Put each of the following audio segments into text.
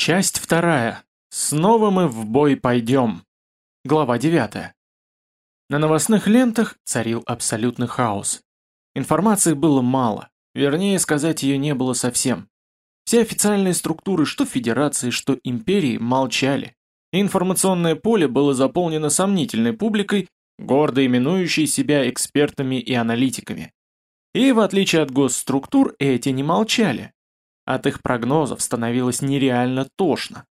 Часть вторая. Снова мы в бой пойдем. Глава девятая. На новостных лентах царил абсолютный хаос. Информации было мало, вернее сказать, ее не было совсем. Все официальные структуры, что Федерации, что Империи, молчали. Информационное поле было заполнено сомнительной публикой, гордо именующей себя экспертами и аналитиками. И в отличие от госструктур, эти не молчали. От их прогнозов становилось нереально тошно.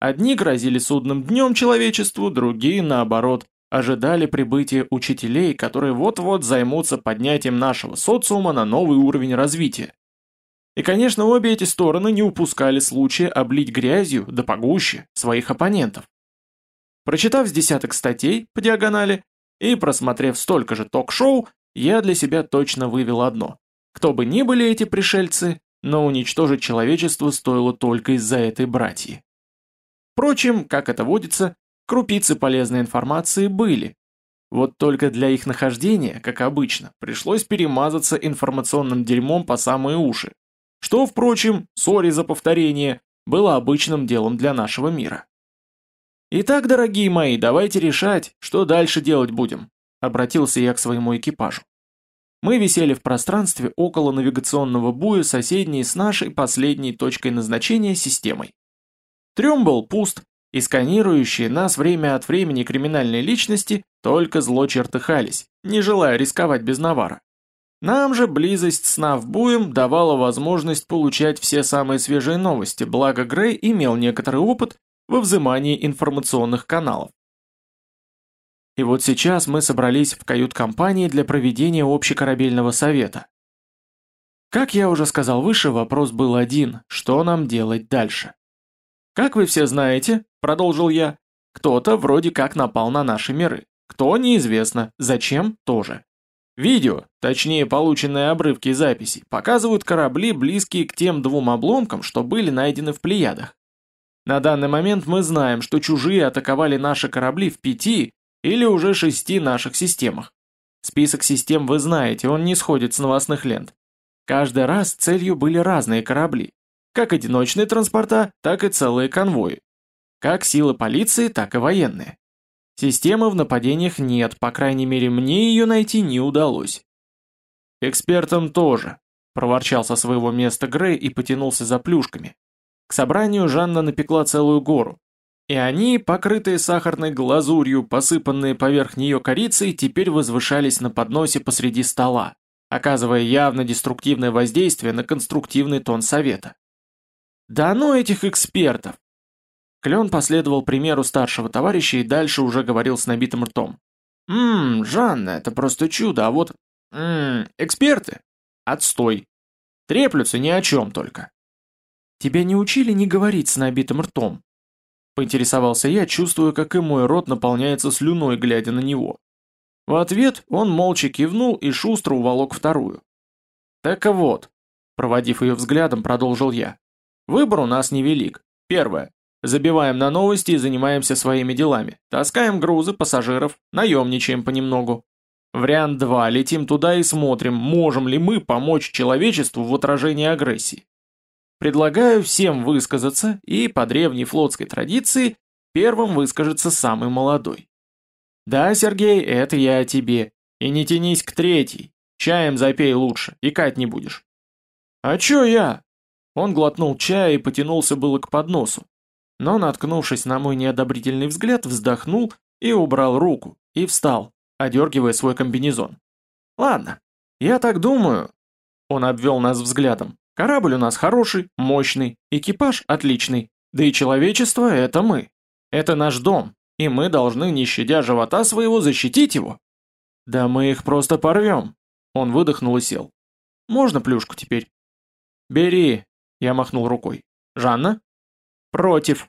Одни грозили судным днем человечеству, другие, наоборот, ожидали прибытия учителей, которые вот-вот займутся поднятием нашего социума на новый уровень развития. И, конечно, обе эти стороны не упускали случая облить грязью, да погуще, своих оппонентов. Прочитав с десяток статей по диагонали и просмотрев столько же ток-шоу, я для себя точно вывел одно. Кто бы ни были эти пришельцы, но уничтожить человечество стоило только из-за этой братьи. Впрочем, как это водится, крупицы полезной информации были. Вот только для их нахождения, как обычно, пришлось перемазаться информационным дерьмом по самые уши, что, впрочем, сори за повторение, было обычным делом для нашего мира. «Итак, дорогие мои, давайте решать, что дальше делать будем», обратился я к своему экипажу. Мы висели в пространстве около навигационного буя, соседней с нашей последней точкой назначения системой. Трем был пуст, и сканирующие нас время от времени криминальные личности только зло чертыхались, не желая рисковать без навара. Нам же близость с Навбуем давала возможность получать все самые свежие новости, благо Грей имел некоторый опыт во взымании информационных каналов. И вот сейчас мы собрались в кают-компании для проведения общекорабельного совета. Как я уже сказал выше, вопрос был один – что нам делать дальше? Как вы все знаете, продолжил я, кто-то вроде как напал на наши миры. Кто – неизвестно, зачем – тоже. Видео, точнее полученные обрывки записей, показывают корабли, близкие к тем двум обломкам, что были найдены в Плеядах. На данный момент мы знаем, что чужие атаковали наши корабли в пяти или уже шести наших системах. Список систем вы знаете, он не сходит с новостных лент. Каждый раз целью были разные корабли. Как одиночные транспорта, так и целые конвои. Как силы полиции, так и военные. Системы в нападениях нет, по крайней мере мне ее найти не удалось. Экспертам тоже, проворчал со своего места Грей и потянулся за плюшками. К собранию Жанна напекла целую гору. И они, покрытые сахарной глазурью, посыпанные поверх нее корицей, теперь возвышались на подносе посреди стола, оказывая явно деструктивное воздействие на конструктивный тон совета. Да ну этих экспертов! Клен последовал примеру старшего товарища и дальше уже говорил с набитым ртом. «Ммм, Жанна, это просто чудо, а вот... Ммм, эксперты? Отстой. Треплются ни о чем только». «Тебя не учили не говорить с набитым ртом?» Поинтересовался я, чувствуя, как и мой рот наполняется слюной, глядя на него. В ответ он молча кивнул и шустро уволок вторую. «Так вот», проводив ее взглядом, продолжил я. «Выбор у нас невелик. Первое. Забиваем на новости и занимаемся своими делами. Таскаем грузы, пассажиров, наемничаем понемногу. Вариант 2. Летим туда и смотрим, можем ли мы помочь человечеству в отражении агрессии. Предлагаю всем высказаться, и по древней флотской традиции первым выскажется самый молодой. Да, Сергей, это я о тебе. И не тянись к третьей. Чаем запей лучше, икать не будешь. А чё я? Он глотнул чая и потянулся было к подносу, но, наткнувшись на мой неодобрительный взгляд, вздохнул и убрал руку, и встал, одергивая свой комбинезон. «Ладно, я так думаю...» Он обвел нас взглядом. «Корабль у нас хороший, мощный, экипаж отличный, да и человечество — это мы. Это наш дом, и мы должны, не щадя живота своего, защитить его». «Да мы их просто порвем!» Он выдохнул и сел. «Можно плюшку теперь?» «Бери!» Я махнул рукой. «Жанна?» «Против!»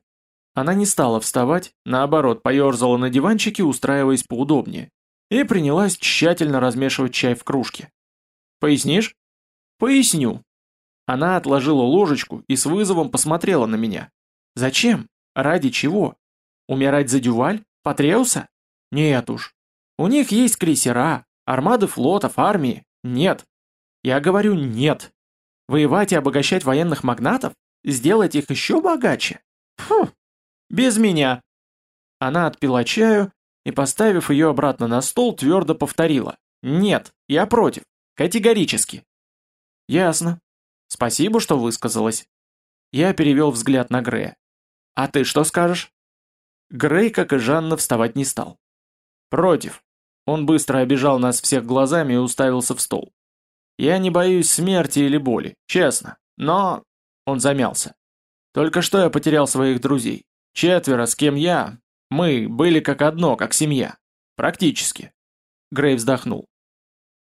Она не стала вставать, наоборот, поерзала на диванчике, устраиваясь поудобнее, и принялась тщательно размешивать чай в кружке. «Пояснишь?» «Поясню». Она отложила ложечку и с вызовом посмотрела на меня. «Зачем? Ради чего? Умирать за Дюваль? Патреуса? Нет уж. У них есть крейсера, армады флотов, армии. Нет. Я говорю нет. Воевать и обогащать военных магнатов? Сделать их еще богаче? Фу, без меня. Она отпила чаю и, поставив ее обратно на стол, твердо повторила. Нет, я против. Категорически. Ясно. Спасибо, что высказалась. Я перевел взгляд на Грея. А ты что скажешь? Грей, как и Жанна, вставать не стал. Против. Он быстро обижал нас всех глазами и уставился в стол. Я не боюсь смерти или боли, честно. Но... Он замялся. Только что я потерял своих друзей. Четверо, с кем я... Мы были как одно, как семья. Практически. Грей вздохнул.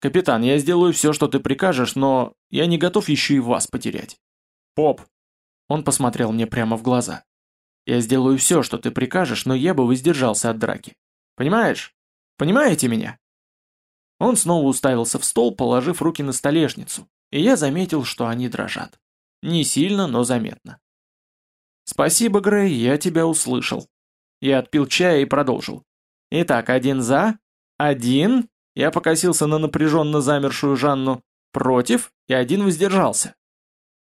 «Капитан, я сделаю все, что ты прикажешь, но я не готов еще и вас потерять». «Поп!» Он посмотрел мне прямо в глаза. «Я сделаю все, что ты прикажешь, но я бы воздержался от драки. Понимаешь? Понимаете меня?» Он снова уставился в стол, положив руки на столешницу, и я заметил, что они дрожат. Не сильно, но заметно. «Спасибо, Грей, я тебя услышал». Я отпил чая и продолжил. «Итак, один за, один...» Я покосился на напряженно замершую Жанну. «Против?» И один воздержался.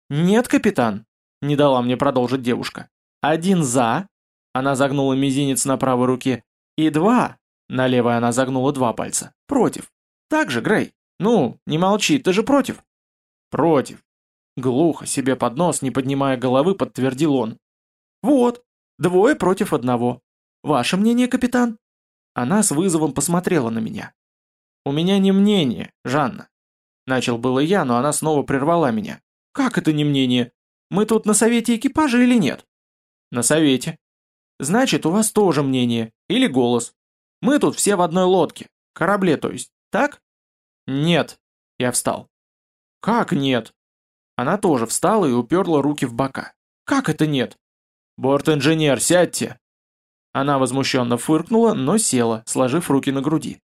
«Нет, капитан», — не дала мне продолжить девушка. «Один за...» Она загнула мизинец на правой руке. «И два...» На левой она загнула два пальца. «Против». «Так же, Грей. Ну, не молчи, ты же против?» «Против». Глухо, себе под нос, не поднимая головы, подтвердил он. «Вот, двое против одного. Ваше мнение, капитан?» Она с вызовом посмотрела на меня. «У меня не мнение, Жанна». Начал было я, но она снова прервала меня. «Как это не мнение? Мы тут на совете экипажа или нет?» «На совете». «Значит, у вас тоже мнение. Или голос. Мы тут все в одной лодке. Корабле, то есть. Так?» «Нет». Я встал. «Как нет?» Она тоже встала и уперла руки в бока. «Как это нет?» «Борт-инженер, сядьте!» Она возмущенно фыркнула, но села, сложив руки на груди.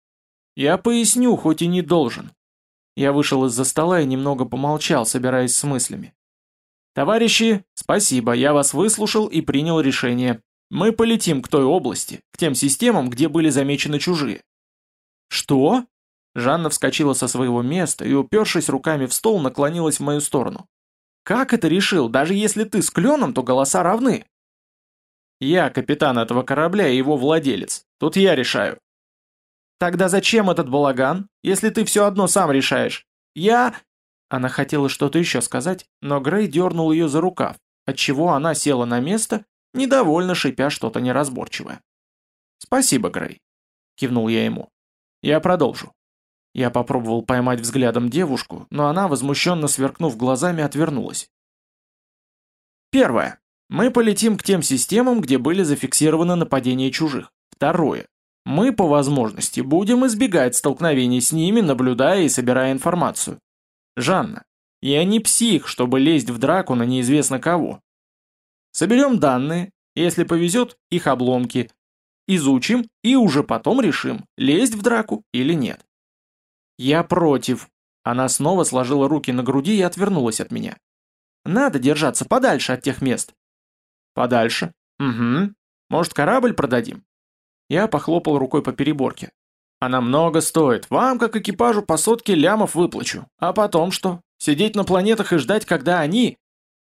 «Я поясню, хоть и не должен». Я вышел из-за стола и немного помолчал, собираясь с мыслями. «Товарищи, спасибо, я вас выслушал и принял решение. Мы полетим к той области, к тем системам, где были замечены чужие». «Что?» Жанна вскочила со своего места и, упершись руками в стол, наклонилась в мою сторону. «Как это решил? Даже если ты с кленом, то голоса равны». «Я капитан этого корабля и его владелец. Тут я решаю». «Тогда зачем этот балаган, если ты все одно сам решаешь? Я...» Она хотела что-то еще сказать, но Грей дернул ее за рукав, отчего она села на место, недовольно шипя что-то неразборчивое. «Спасибо, Грей», — кивнул я ему. «Я продолжу. Я попробовал поймать взглядом девушку, но она, возмущенно сверкнув глазами, отвернулась. Первое. Мы полетим к тем системам, где были зафиксированы нападения чужих. Второе. Мы, по возможности, будем избегать столкновений с ними, наблюдая и собирая информацию. Жанна, я не псих, чтобы лезть в драку на неизвестно кого. Соберем данные, если повезет, их обломки, изучим и уже потом решим, лезть в драку или нет. «Я против». Она снова сложила руки на груди и отвернулась от меня. «Надо держаться подальше от тех мест». «Подальше? Угу. Может, корабль продадим?» Я похлопал рукой по переборке. «Она много стоит. Вам, как экипажу, по сотке лямов выплачу. А потом что? Сидеть на планетах и ждать, когда они...»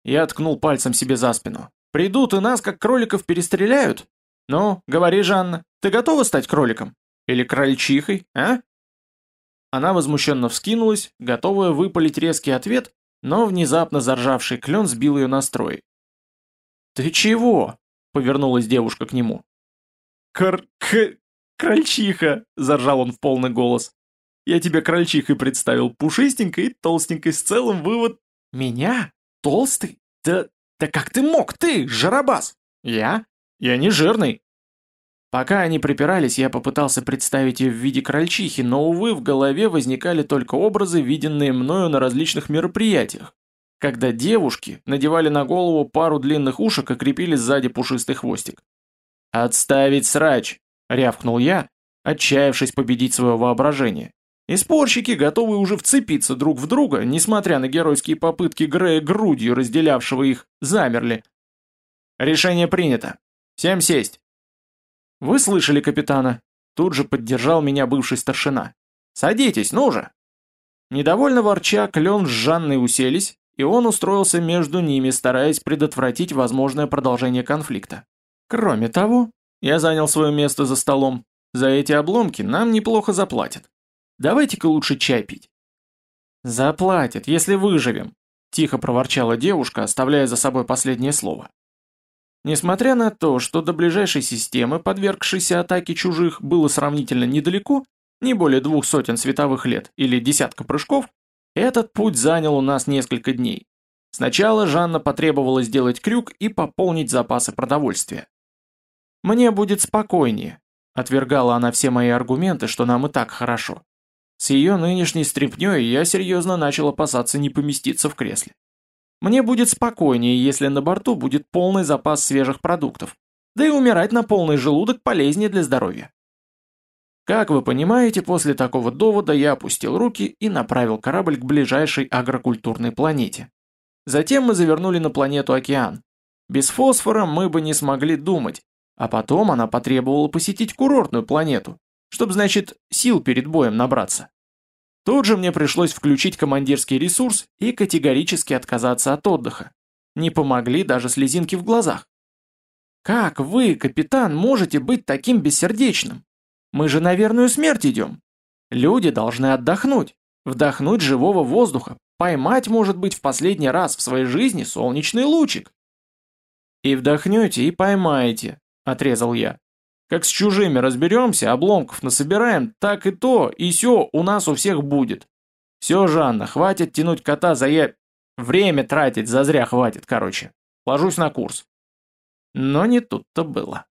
Я ткнул пальцем себе за спину. «Придут и нас, как кроликов, перестреляют? Ну, говори, Жанна, ты готова стать кроликом? Или крольчихой, а?» Она возмущенно вскинулась, готовая выпалить резкий ответ, но внезапно заржавший клен сбил ее настрой. «Ты чего?» — повернулась девушка к нему. «Кр... к... крольчиха!» — заржал он в полный голос. «Я тебе крольчихой представил, пушистенькой и толстенькой, с целым вывод...» «Меня? Толстый? Да... да как ты мог, ты, жарабас?» «Я? Я не жирный!» Пока они припирались, я попытался представить ее в виде крольчихи, но, увы, в голове возникали только образы, виденные мною на различных мероприятиях, когда девушки надевали на голову пару длинных ушек и крепили сзади пушистый хвостик. «Отставить срач!» — рявкнул я, отчаявшись победить свое воображение. И спорщики, готовые уже вцепиться друг в друга, несмотря на геройские попытки Грея грудью, разделявшего их, замерли. «Решение принято. Всем сесть!» «Вы слышали капитана?» Тут же поддержал меня бывший старшина. «Садитесь, ну же!» Недовольно ворча, Клен с Жанной уселись, и он устроился между ними, стараясь предотвратить возможное продолжение конфликта. Кроме того, я занял свое место за столом. За эти обломки нам неплохо заплатят. Давайте-ка лучше чай пить. Заплатят, если выживем, тихо проворчала девушка, оставляя за собой последнее слово. Несмотря на то, что до ближайшей системы, подвергшейся атаке чужих, было сравнительно недалеко, не более двух сотен световых лет или десятка прыжков, этот путь занял у нас несколько дней. Сначала Жанна потребовала сделать крюк и пополнить запасы продовольствия. «Мне будет спокойнее», — отвергала она все мои аргументы, что нам и так хорошо. С ее нынешней стряпнёй я серьезно начал опасаться не поместиться в кресле. Мне будет спокойнее, если на борту будет полный запас свежих продуктов, да и умирать на полный желудок полезнее для здоровья. Как вы понимаете, после такого довода я опустил руки и направил корабль к ближайшей агрокультурной планете. Затем мы завернули на планету Океан. Без фосфора мы бы не смогли думать, а потом она потребовала посетить курортную планету, чтобы, значит, сил перед боем набраться. Тут же мне пришлось включить командирский ресурс и категорически отказаться от отдыха. Не помогли даже слезинки в глазах. «Как вы, капитан, можете быть таким бессердечным? Мы же на верную смерть идем. Люди должны отдохнуть, вдохнуть живого воздуха, поймать, может быть, в последний раз в своей жизни солнечный лучик. И вдохнете, и поймаете, отрезал я. Как с чужими разберемся, обломков насобираем, так и то, и все у нас у всех будет. Все, Жанна, хватит тянуть кота за я... Время тратить зазря хватит, короче. Ложусь на курс. Но не тут-то было.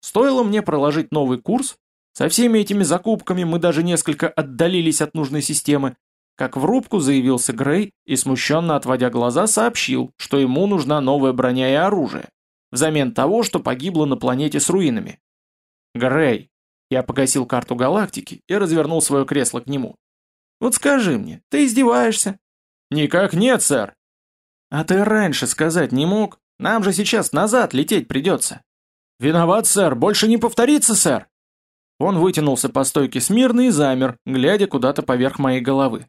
Стоило мне проложить новый курс, со всеми этими закупками мы даже несколько отдалились от нужной системы, как в рубку заявился Грей и, смущенно отводя глаза, сообщил, что ему нужна новая броня и оружие, взамен того, что погибло на планете с руинами. «Грей!» Я погасил карту галактики и развернул свое кресло к нему. «Вот скажи мне, ты издеваешься?» «Никак нет, сэр!» «А ты раньше сказать не мог? Нам же сейчас назад лететь придется!» «Виноват, сэр, больше не повторится, сэр!» Он вытянулся по стойке смирно и замер, глядя куда-то поверх моей головы.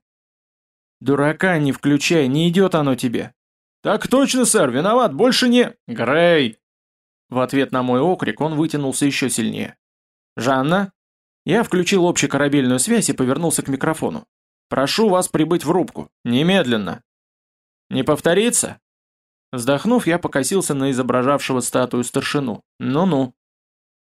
«Дурака не включай, не идет оно тебе!» «Так точно, сэр, виноват, больше не...» «Грей!» В ответ на мой окрик он вытянулся еще сильнее. «Жанна?» Я включил общекорабельную связь и повернулся к микрофону. «Прошу вас прибыть в рубку. Немедленно!» «Не повторится?» Вздохнув, я покосился на изображавшего статую старшину. «Ну-ну».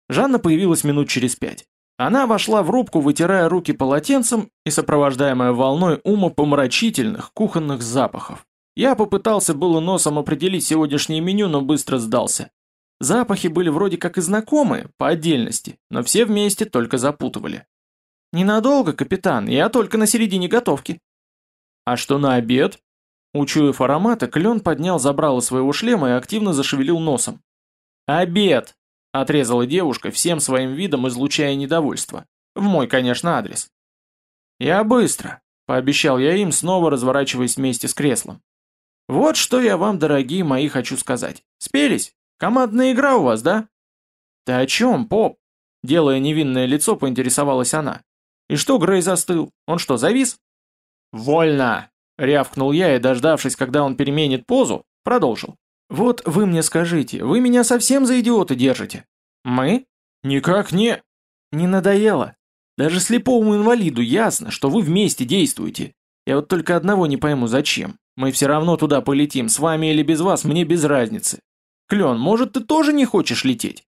Жанна появилась минут через пять. Она вошла в рубку, вытирая руки полотенцем и сопровождаемая волной умопомрачительных кухонных запахов. Я попытался было носом определить сегодняшнее меню, но быстро сдался. Запахи были вроде как и знакомые, по отдельности, но все вместе только запутывали. «Ненадолго, капитан, я только на середине готовки». «А что на обед?» Учуяв ароматы, клен поднял забрало своего шлема и активно зашевелил носом. «Обед!» Отрезала девушка, всем своим видом излучая недовольство. В мой, конечно, адрес. «Я быстро», — пообещал я им, снова разворачиваясь вместе с креслом. «Вот что я вам, дорогие мои, хочу сказать. Спелись? Командная игра у вас, да?» «Ты о чем, поп?» Делая невинное лицо, поинтересовалась она. «И что Грей застыл? Он что, завис?» «Вольно!» — рявкнул я и, дождавшись, когда он переменит позу, продолжил. «Вот вы мне скажите, вы меня совсем за идиота держите?» «Мы?» «Никак не...» «Не надоело? Даже слепому инвалиду ясно, что вы вместе действуете. Я вот только одного не пойму, зачем. Мы все равно туда полетим, с вами или без вас, мне без разницы. Клен, может, ты тоже не хочешь лететь?»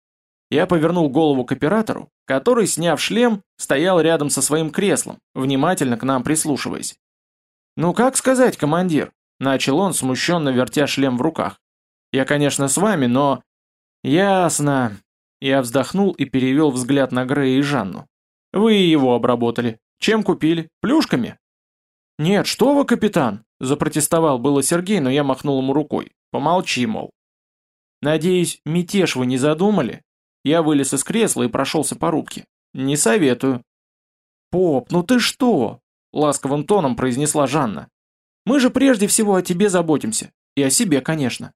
Я повернул голову к оператору, который, сняв шлем, стоял рядом со своим креслом, внимательно к нам прислушиваясь. «Ну как сказать, командир?» – начал он, смущенно вертя шлем в руках. Я, конечно, с вами, но...» «Ясно». Я вздохнул и перевел взгляд на Грея и Жанну. «Вы его обработали. Чем купили? Плюшками?» «Нет, что вы, капитан!» Запротестовал было Сергей, но я махнул ему рукой. «Помолчи, мол». «Надеюсь, мятеж вы не задумали?» Я вылез из кресла и прошелся по рубке. «Не советую». «Поп, ну ты что?» Ласковым тоном произнесла Жанна. «Мы же прежде всего о тебе заботимся. И о себе, конечно.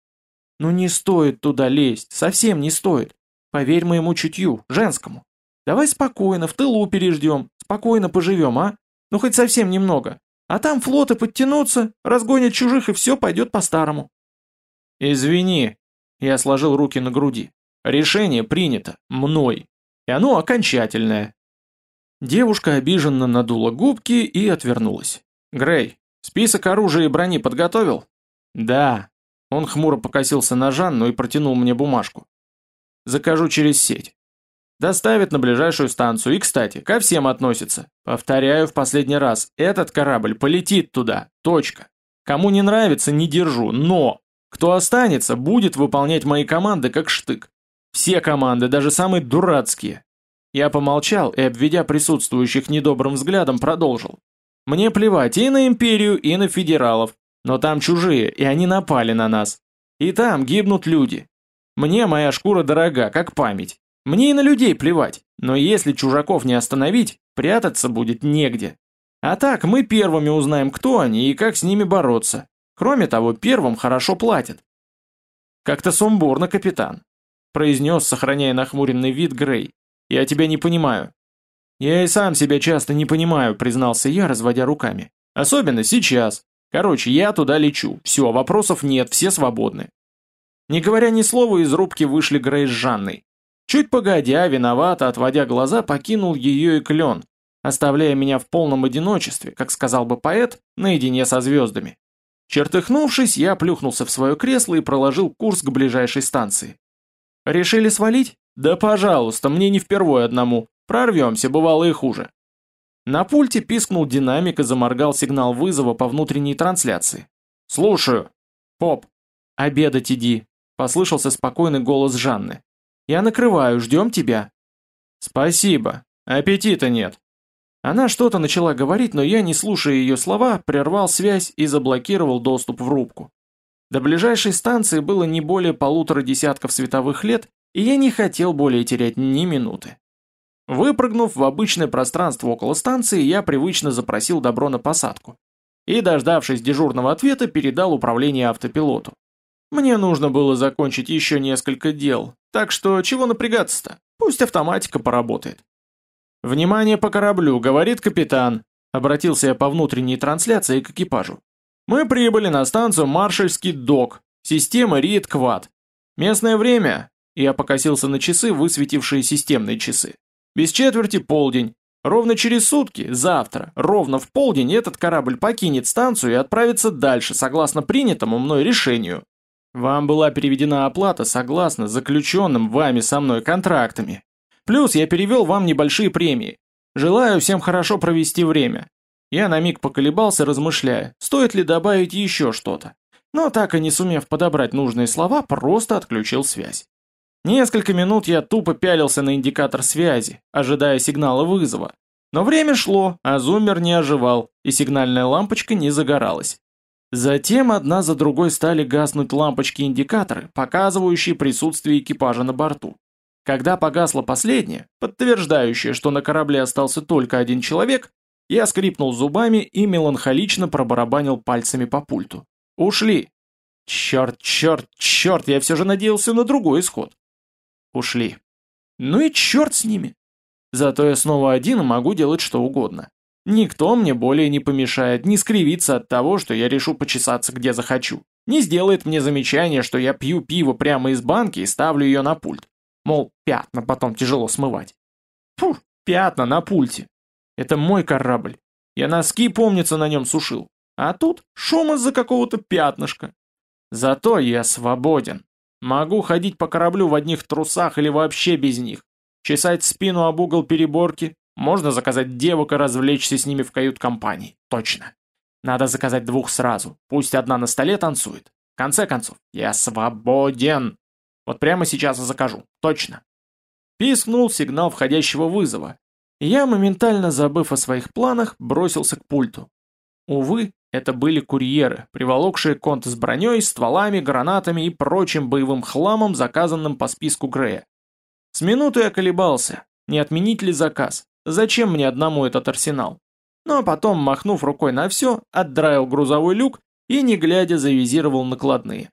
Ну не стоит туда лезть, совсем не стоит. Поверь моему чутью, женскому. Давай спокойно, в тылу переждем, спокойно поживем, а? Ну хоть совсем немного. А там флоты подтянутся, разгонят чужих и все пойдет по-старому. Извини, я сложил руки на груди. Решение принято, мной. И оно окончательное. Девушка обиженно надула губки и отвернулась. Грей, список оружия и брони подготовил? Да. Он хмуро покосился на Жанну и протянул мне бумажку. Закажу через сеть. Доставят на ближайшую станцию. И, кстати, ко всем относится. Повторяю в последний раз, этот корабль полетит туда. Точка. Кому не нравится, не держу. Но, кто останется, будет выполнять мои команды как штык. Все команды, даже самые дурацкие. Я помолчал и, обведя присутствующих недобрым взглядом, продолжил. Мне плевать и на империю, и на федералов. Но там чужие, и они напали на нас. И там гибнут люди. Мне моя шкура дорога, как память. Мне и на людей плевать, но если чужаков не остановить, прятаться будет негде. А так мы первыми узнаем, кто они и как с ними бороться. Кроме того, первым хорошо платят. Как-то сумбурно, капитан, произнес, сохраняя нахмуренный вид Грей. Я тебя не понимаю. Я и сам себя часто не понимаю, признался я, разводя руками. Особенно сейчас. Короче, я туда лечу. Все, вопросов нет, все свободны. Не говоря ни слова, из рубки вышли Грей с Жанной. Чуть погодя, виновато, отводя глаза, покинул ее и клен, оставляя меня в полном одиночестве, как сказал бы поэт, наедине со звездами. Чертыхнувшись, я плюхнулся в свое кресло и проложил курс к ближайшей станции. «Решили свалить? Да пожалуйста, мне не впервой одному. Прорвемся, бывало и хуже». На пульте пискнул динамик и заморгал сигнал вызова по внутренней трансляции. «Слушаю». «Поп, обедать иди», — послышался спокойный голос Жанны. Я накрываю, ждем тебя». «Спасибо. Аппетита нет». Она что-то начала говорить, но я, не слушая ее слова, прервал связь и заблокировал доступ в рубку. До ближайшей станции было не более полутора десятков световых лет, и я не хотел более терять ни минуты. Выпрыгнув в обычное пространство около станции, я привычно запросил добро на посадку. И, дождавшись дежурного ответа, передал управление автопилоту. Мне нужно было закончить еще несколько дел, так что чего напрягаться-то? Пусть автоматика поработает. «Внимание по кораблю», — говорит капитан. Обратился я по внутренней трансляции к экипажу. «Мы прибыли на станцию Маршальский док, система Риет-Квад. Местное время...» Я покосился на часы, высветившие системные часы. «Без четверти полдень. Ровно через сутки, завтра, ровно в полдень этот корабль покинет станцию и отправится дальше, согласно принятому мной решению. Вам была переведена оплата согласно заключенным вами со мной контрактами. Плюс я перевел вам небольшие премии. Желаю всем хорошо провести время. Я на миг поколебался, размышляя, стоит ли добавить еще что-то. Но так и не сумев подобрать нужные слова, просто отключил связь. Несколько минут я тупо пялился на индикатор связи, ожидая сигнала вызова. Но время шло, а зуммер не оживал, и сигнальная лампочка не загоралась. Затем одна за другой стали гаснуть лампочки-индикаторы, показывающие присутствие экипажа на борту. Когда погасла последняя, подтверждающая, что на корабле остался только один человек, я скрипнул зубами и меланхолично пробарабанил пальцами по пульту. Ушли. Черт, черт, черт, я все же надеялся на другой исход. Ушли. Ну и черт с ними. Зато я снова один и могу делать что угодно. Никто мне более не помешает не скривиться от того, что я решу почесаться где захочу. Не сделает мне замечание, что я пью пиво прямо из банки и ставлю ее на пульт. Мол, пятна потом тяжело смывать. Фу, пятна на пульте. Это мой корабль. Я носки, помнится, на нем сушил. А тут шум из-за какого-то пятнышка. Зато я свободен. Могу ходить по кораблю в одних трусах или вообще без них. Чесать спину об угол переборки, можно заказать девок и развлечься с ними в кают-компании. Точно. Надо заказать двух сразу. Пусть одна на столе танцует. В конце концов, я свободен. Вот прямо сейчас и закажу. Точно. Пискнул сигнал входящего вызова. Я, моментально забыв о своих планах, бросился к пульту. Увы, это были курьеры, приволокшие конты с броней, стволами, гранатами и прочим боевым хламом, заказанным по списку Грея. С минуты я колебался, не отменить ли заказ. Зачем мне одному этот арсенал? Ну а потом, махнув рукой на все, отдраил грузовой люк и, не глядя, завизировал накладные.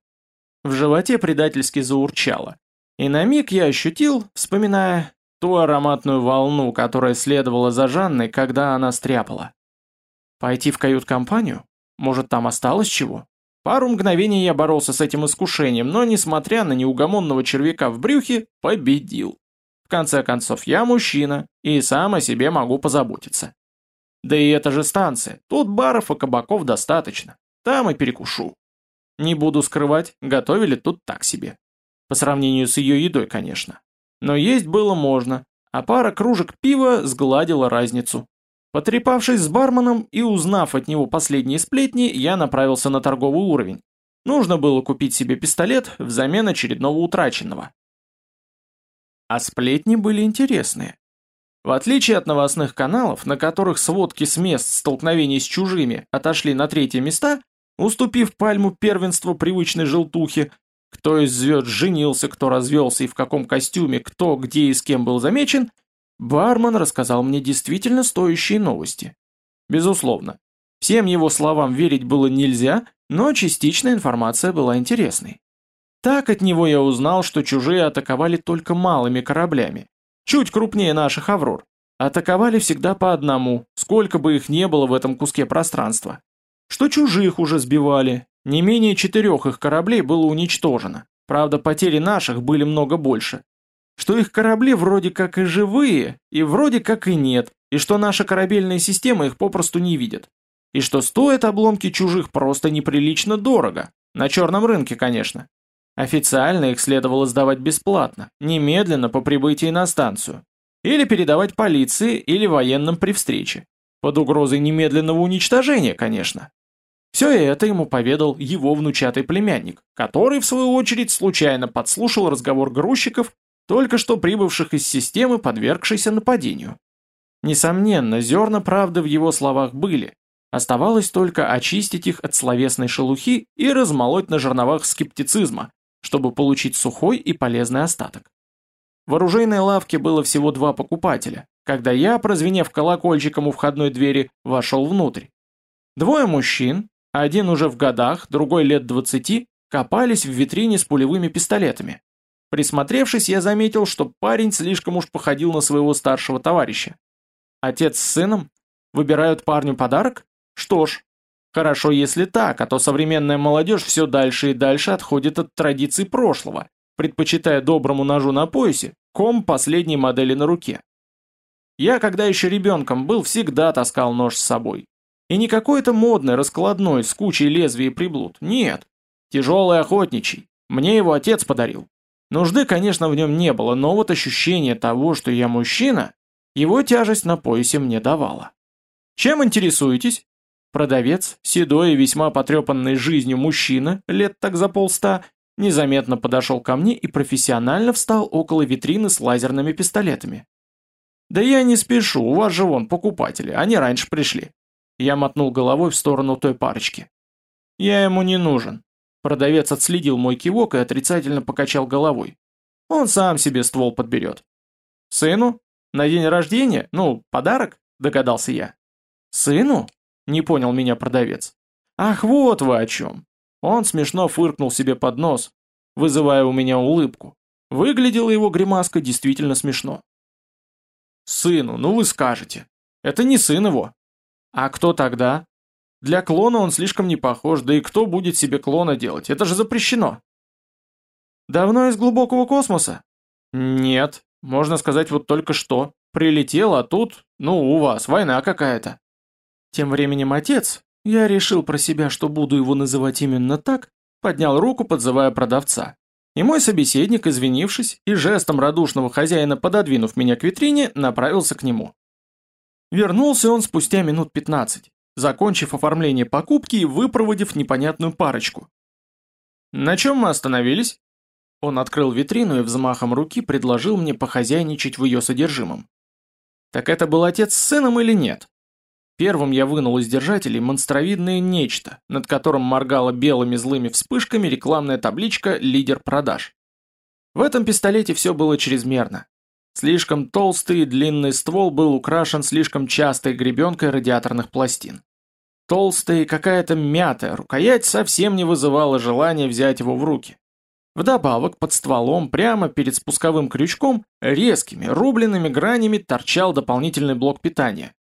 В животе предательски заурчало. И на миг я ощутил, вспоминая ту ароматную волну, которая следовала за Жанной, когда она стряпала. Пойти в кают-компанию? Может, там осталось чего? Пару мгновений я боролся с этим искушением, но, несмотря на неугомонного червяка в брюхе, победил. Конце концов, я мужчина, и сам о себе могу позаботиться. Да и это же станция, тут баров и кабаков достаточно. Там и перекушу. Не буду скрывать, готовили тут так себе. По сравнению с ее едой, конечно. Но есть было можно, а пара кружек пива сгладила разницу. Потрепавшись с барменом и узнав от него последние сплетни, я направился на торговый уровень. Нужно было купить себе пистолет взамен очередного утраченного. А сплетни были интересные. В отличие от новостных каналов, на которых сводки с мест столкновений с чужими отошли на третьи места, уступив пальму первенству привычной желтухе, кто из звезд женился, кто развелся и в каком костюме, кто где и с кем был замечен, бармен рассказал мне действительно стоящие новости. Безусловно, всем его словам верить было нельзя, но частичная информация была интересной. Так от него я узнал, что чужие атаковали только малыми кораблями, чуть крупнее наших «Аврор». Атаковали всегда по одному, сколько бы их не было в этом куске пространства. Что чужих уже сбивали, не менее четырех их кораблей было уничтожено, правда потери наших были много больше. Что их корабли вроде как и живые, и вроде как и нет, и что наша корабельная система их попросту не видит. И что стоят обломки чужих просто неприлично дорого, на черном рынке, конечно. Официально их следовало сдавать бесплатно, немедленно по прибытии на станцию. Или передавать полиции или военным при встрече. Под угрозой немедленного уничтожения, конечно. Все это ему поведал его внучатый племянник, который, в свою очередь, случайно подслушал разговор грузчиков, только что прибывших из системы, подвергшейся нападению. Несомненно, зерна правды в его словах были. Оставалось только очистить их от словесной шелухи и размолоть на жерновах скептицизма, чтобы получить сухой и полезный остаток. В оружейной лавке было всего два покупателя, когда я, прозвенев колокольчиком у входной двери, вошел внутрь. Двое мужчин, один уже в годах, другой лет двадцати, копались в витрине с пулевыми пистолетами. Присмотревшись, я заметил, что парень слишком уж походил на своего старшего товарища. Отец с сыном? Выбирают парню подарок? Что ж, хорошо если так, а то современная молодежь все дальше и дальше отходит от традиций прошлого, предпочитая доброму ножу на поясе, ком последней модели на руке. Я, когда еще ребенком был, всегда таскал нож с собой. И не какой-то модный, раскладной, с кучей лезвий и приблуд. Нет. Тяжелый охотничий. Мне его отец подарил. Нужды, конечно, в нем не было, но вот ощущение того, что я мужчина, его тяжесть на поясе мне давала. Чем интересуетесь? Продавец, седой и весьма потрепанный жизнью мужчина, лет так за полста, незаметно подошел ко мне и профессионально встал около витрины с лазерными пистолетами. «Да я не спешу, у вас же вон покупатели, они раньше пришли». Я мотнул головой в сторону той парочки. «Я ему не нужен». Продавец отследил мой кивок и отрицательно покачал головой. «Он сам себе ствол подберет». «Сыну? На день рождения? Ну, подарок?» – догадался я. «Сыну?» – не понял меня продавец. «Ах, вот вы о чем!» Он смешно фыркнул себе под нос, вызывая у меня улыбку. Выглядела его гримаска действительно смешно. «Сыну, ну вы скажете. Это не сын его, а кто тогда? Для клона он слишком не похож, да и кто будет себе клона делать? Это же запрещено. Давно из глубокого космоса? Нет, можно сказать вот только что. Прилетел, а тут, ну, у вас война какая-то. Тем временем отец, я решил про себя, что буду его называть именно так, поднял руку, подзывая продавца. И мой собеседник, извинившись и жестом радушного хозяина пододвинув меня к витрине, направился к нему. Вернулся он спустя минут 15, закончив оформление покупки и выпроводив непонятную парочку. «На чем мы остановились?» Он открыл витрину и взмахом руки предложил мне похозяйничать в ее содержимом. Так это был отец с сыном или нет? Первым я вынул из держателей монстровидное нечто, над которым моргала белыми злыми вспышками рекламная табличка «Лидер продаж». В этом пистолете все было чрезмерно. Слишком толстый и длинный ствол был украшен слишком частой гребенкой радиаторных пластин. Толстая и какая-то мятая рукоять совсем не вызывала желания взять его в руки. Вдобавок, под стволом, прямо перед спусковым крючком, резкими, рубленными гранями торчал дополнительный блок питания.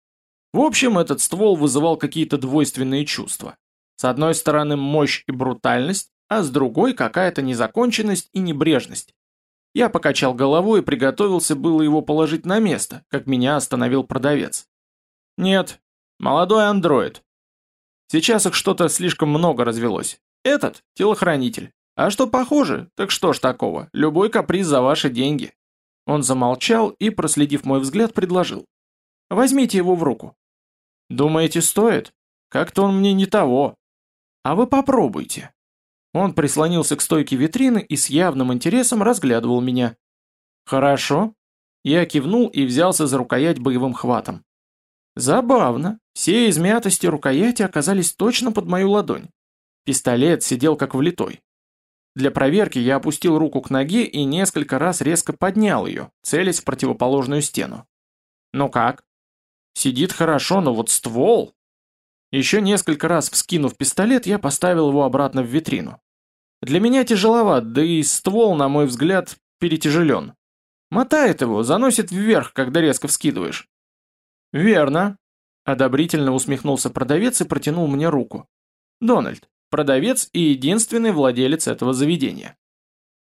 В общем, этот ствол вызывал какие-то двойственные чувства. С одной стороны мощь и брутальность, а с другой какая-то незаконченность и небрежность. Я покачал головой и приготовился было его положить на место, как меня остановил продавец. Нет, молодой андроид. Сейчас их что-то слишком много развелось. Этот – телохранитель. А что похоже, так что ж такого, любой каприз за ваши деньги. Он замолчал и, проследив мой взгляд, предложил. Возьмите его в руку. Думаете, стоит? Как-то он мне не того. А вы попробуйте. Он прислонился к стойке витрины и с явным интересом разглядывал меня. Хорошо. Я кивнул и взялся за рукоять боевым хватом. Забавно. Все измятости рукояти оказались точно под мою ладонь. Пистолет сидел как влитой. Для проверки я опустил руку к ноге и несколько раз резко поднял ее, целясь в противоположную стену. Ну как? Сидит хорошо, но вот ствол... Еще несколько раз вскинув пистолет, я поставил его обратно в витрину. Для меня тяжеловат, да и ствол, на мой взгляд, перетяжелен. Мотает его, заносит вверх, когда резко вскидываешь. «Верно», — одобрительно усмехнулся продавец и протянул мне руку. «Дональд, продавец и единственный владелец этого заведения».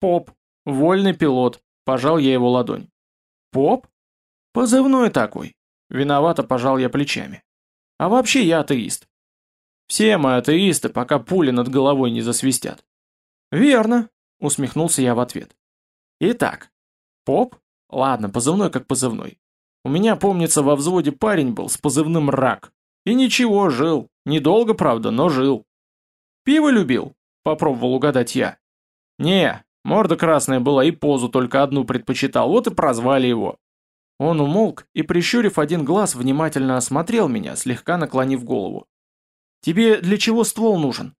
«Поп, вольный пилот», — пожал я его ладонь. «Поп? Позывной такой». Виновато пожал я плечами. А вообще я атеист. Все мы атеисты, пока пули над головой не засвистят. Верно, усмехнулся я в ответ. Итак, поп? Ладно, позывной как позывной. У меня, помнится, во взводе парень был с позывным «Рак». И ничего, жил. Недолго, правда, но жил. Пиво любил? Попробовал угадать я. Не, морда красная была и позу только одну предпочитал, вот и прозвали его. Он умолк и, прищурив один глаз, внимательно осмотрел меня, слегка наклонив голову. «Тебе для чего ствол нужен?»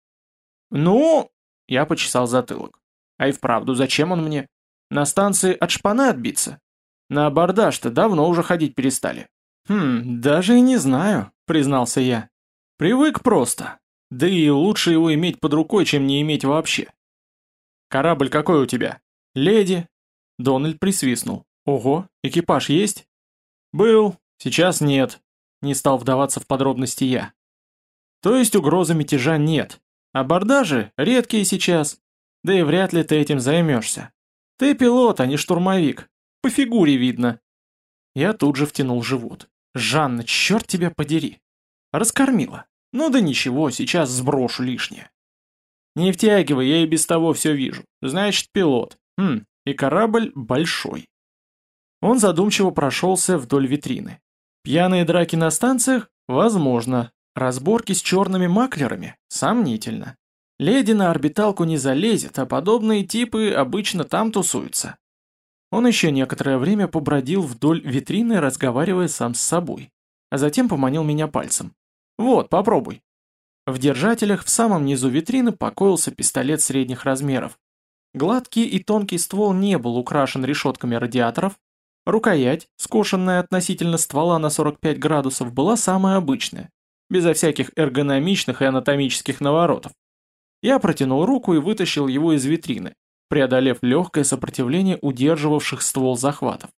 «Ну...» — я почесал затылок. «А и вправду, зачем он мне? На станции от шпаны отбиться? На абордаж-то давно уже ходить перестали». «Хм, даже и не знаю», — признался я. «Привык просто. Да и лучше его иметь под рукой, чем не иметь вообще». «Корабль какой у тебя?» «Леди». Дональд присвистнул. Ого, экипаж есть? Был, сейчас нет. Не стал вдаваться в подробности я. То есть угрозы мятежа нет. Абордажи редкие сейчас. Да и вряд ли ты этим займешься. Ты пилот, а не штурмовик. По фигуре видно. Я тут же втянул живот. Жанна, черт тебя подери. Раскормила. Ну да ничего, сейчас сброшу лишнее. Не втягивай, я и без того все вижу. Значит, пилот. Хм, и корабль большой. Он задумчиво прошелся вдоль витрины. Пьяные драки на станциях? Возможно. Разборки с черными маклерами? Сомнительно. Леди на орбиталку не залезет, а подобные типы обычно там тусуются. Он еще некоторое время побродил вдоль витрины, разговаривая сам с собой. А затем поманил меня пальцем. «Вот, попробуй». В держателях в самом низу витрины покоился пистолет средних размеров. Гладкий и тонкий ствол не был украшен решетками радиаторов, Рукоять, скошенная относительно ствола на 45 градусов, была самая обычная, безо всяких эргономичных и анатомических наворотов. Я протянул руку и вытащил его из витрины, преодолев легкое сопротивление удерживавших ствол захватов.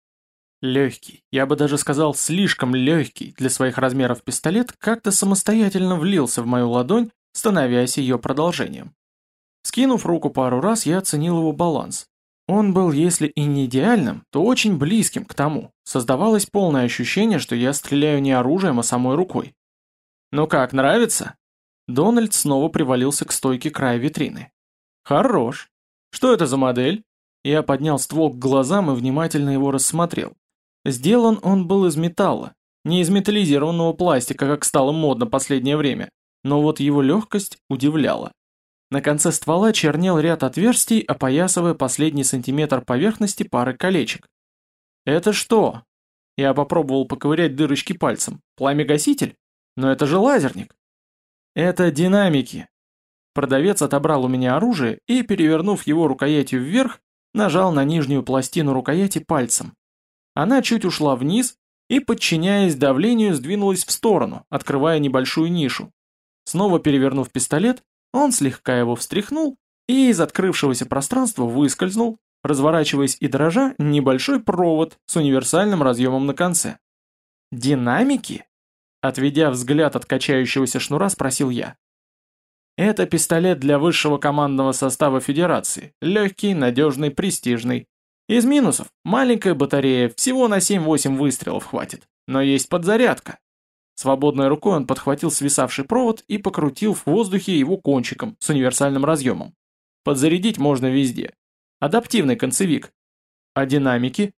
Легкий, я бы даже сказал слишком легкий для своих размеров пистолет как-то самостоятельно влился в мою ладонь, становясь ее продолжением. Скинув руку пару раз, я оценил его баланс. Он был, если и не идеальным, то очень близким к тому. Создавалось полное ощущение, что я стреляю не оружием, а самой рукой. «Ну как, нравится?» Дональд снова привалился к стойке края витрины. «Хорош. Что это за модель?» Я поднял ствол к глазам и внимательно его рассмотрел. Сделан он был из металла, не из металлизированного пластика, как стало модно последнее время, но вот его легкость удивляла. На конце ствола чернел ряд отверстий, опоясывая последний сантиметр поверхности пары колечек. «Это что?» Я попробовал поковырять дырочки пальцем. «Пламя-гаситель? Но это же лазерник!» «Это динамики!» Продавец отобрал у меня оружие и, перевернув его рукоятью вверх, нажал на нижнюю пластину рукояти пальцем. Она чуть ушла вниз и, подчиняясь давлению, сдвинулась в сторону, открывая небольшую нишу. Снова перевернув пистолет, он слегка его встряхнул, и из открывшегося пространства выскользнул, разворачиваясь и дрожа, небольшой провод с универсальным разъемом на конце. Динамики? Отведя взгляд от качающегося шнура, спросил я. Это пистолет для высшего командного состава Федерации. Легкий, надежный, престижный. Из минусов – маленькая батарея, всего на 7-8 выстрелов хватит. Но есть подзарядка. Свободной рукой он подхватил свисавший провод и покрутил в воздухе его кончиком с универсальным разъемом. Подзарядить можно везде. Адаптивный концевик. А динамики?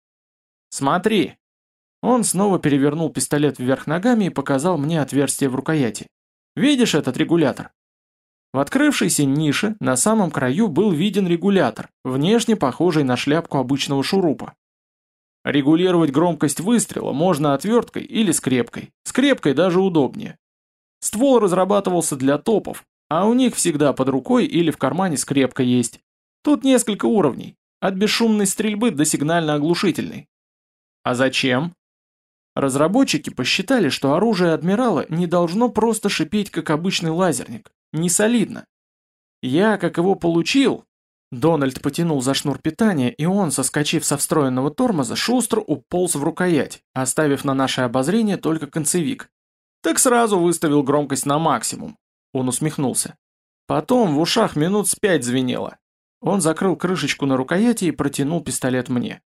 Смотри. Он снова перевернул пистолет вверх ногами и показал мне отверстие в рукояти. Видишь этот регулятор? В открывшейся нише на самом краю был виден регулятор, внешне похожий на шляпку обычного шурупа. Регулировать громкость выстрела можно отверткой или скрепкой. Скрепкой даже удобнее. Ствол разрабатывался для топов, а у них всегда под рукой или в кармане скрепка есть. Тут несколько уровней, от бесшумной стрельбы до сигнально-оглушительной. А зачем? Разработчики посчитали, что оружие адмирала не должно просто шипеть, как обычный лазерник. Не солидно. Я, как его получил, Дональд потянул за шнур питания, и он, соскочив со встроенного тормоза, шустро уполз в рукоять, оставив на наше обозрение только концевик. Так сразу выставил громкость на максимум. Он усмехнулся. Потом в ушах минут с пять звенело. Он закрыл крышечку на рукояти и протянул пистолет мне.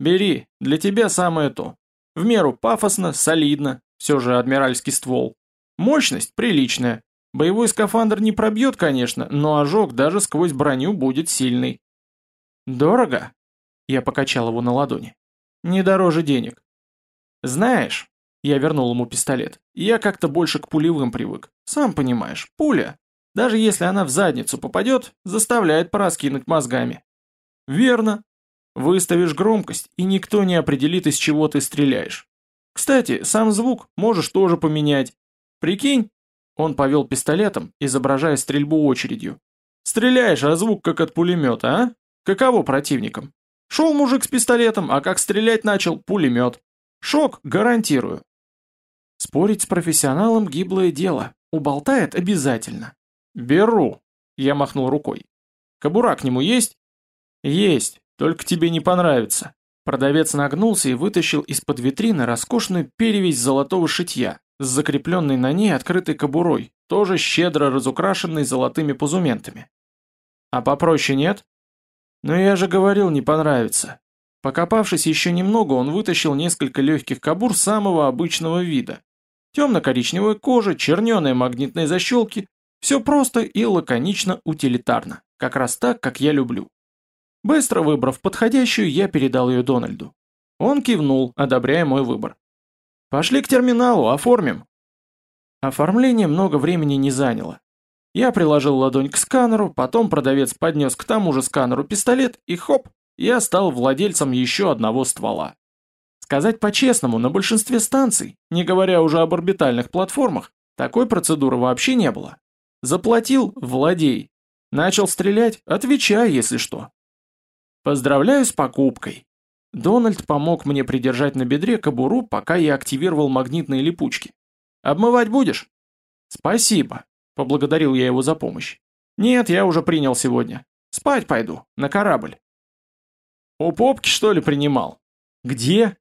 «Бери, для тебя самое то. В меру пафосно, солидно, все же адмиральский ствол. Мощность приличная, Боевой скафандр не пробьет, конечно, но ожог даже сквозь броню будет сильный. Дорого? Я покачал его на ладони. Не дороже денег. Знаешь, я вернул ему пистолет, я как-то больше к пулевым привык. Сам понимаешь, пуля, даже если она в задницу попадет, заставляет пораскинуть мозгами. Верно. Выставишь громкость, и никто не определит, из чего ты стреляешь. Кстати, сам звук можешь тоже поменять. Прикинь, он повел пистолетом, изображая стрельбу очередью. «Стреляешь, а звук как от пулемета, а? Каково противникам? Шел мужик с пистолетом, а как стрелять начал – пулемет. Шок, гарантирую». Спорить с профессионалом – гиблое дело. Уболтает обязательно. «Беру», – я махнул рукой. «Кобура к нему есть?» «Есть, только тебе не понравится». Продавец нагнулся и вытащил из-под витрины роскошную перевесь золотого шитья, с закрепленной на ней открытой кобурой, тоже щедро разукрашенной золотыми пузументами. А попроще нет? Но я же говорил, не понравится. Покопавшись еще немного, он вытащил несколько легких кобур самого обычного вида. Темно-коричневая кожа, черненые магнитные защелки, все просто и лаконично утилитарно, как раз так, как я люблю. Быстро выбрав подходящую, я передал ее Дональду. Он кивнул, одобряя мой выбор. Пошли к терминалу, оформим. Оформление много времени не заняло. Я приложил ладонь к сканеру, потом продавец поднес к тому же сканеру пистолет, и хоп, я стал владельцем еще одного ствола. Сказать по-честному, на большинстве станций, не говоря уже об орбитальных платформах, такой процедуры вообще не было. Заплатил – владей. Начал стрелять – отвечай, если что. Поздравляю с покупкой. Дональд помог мне придержать на бедре кобуру, пока я активировал магнитные липучки. «Обмывать будешь?» «Спасибо», — поблагодарил я его за помощь. «Нет, я уже принял сегодня. Спать пойду, на корабль». «У попки, что ли, принимал?» «Где?»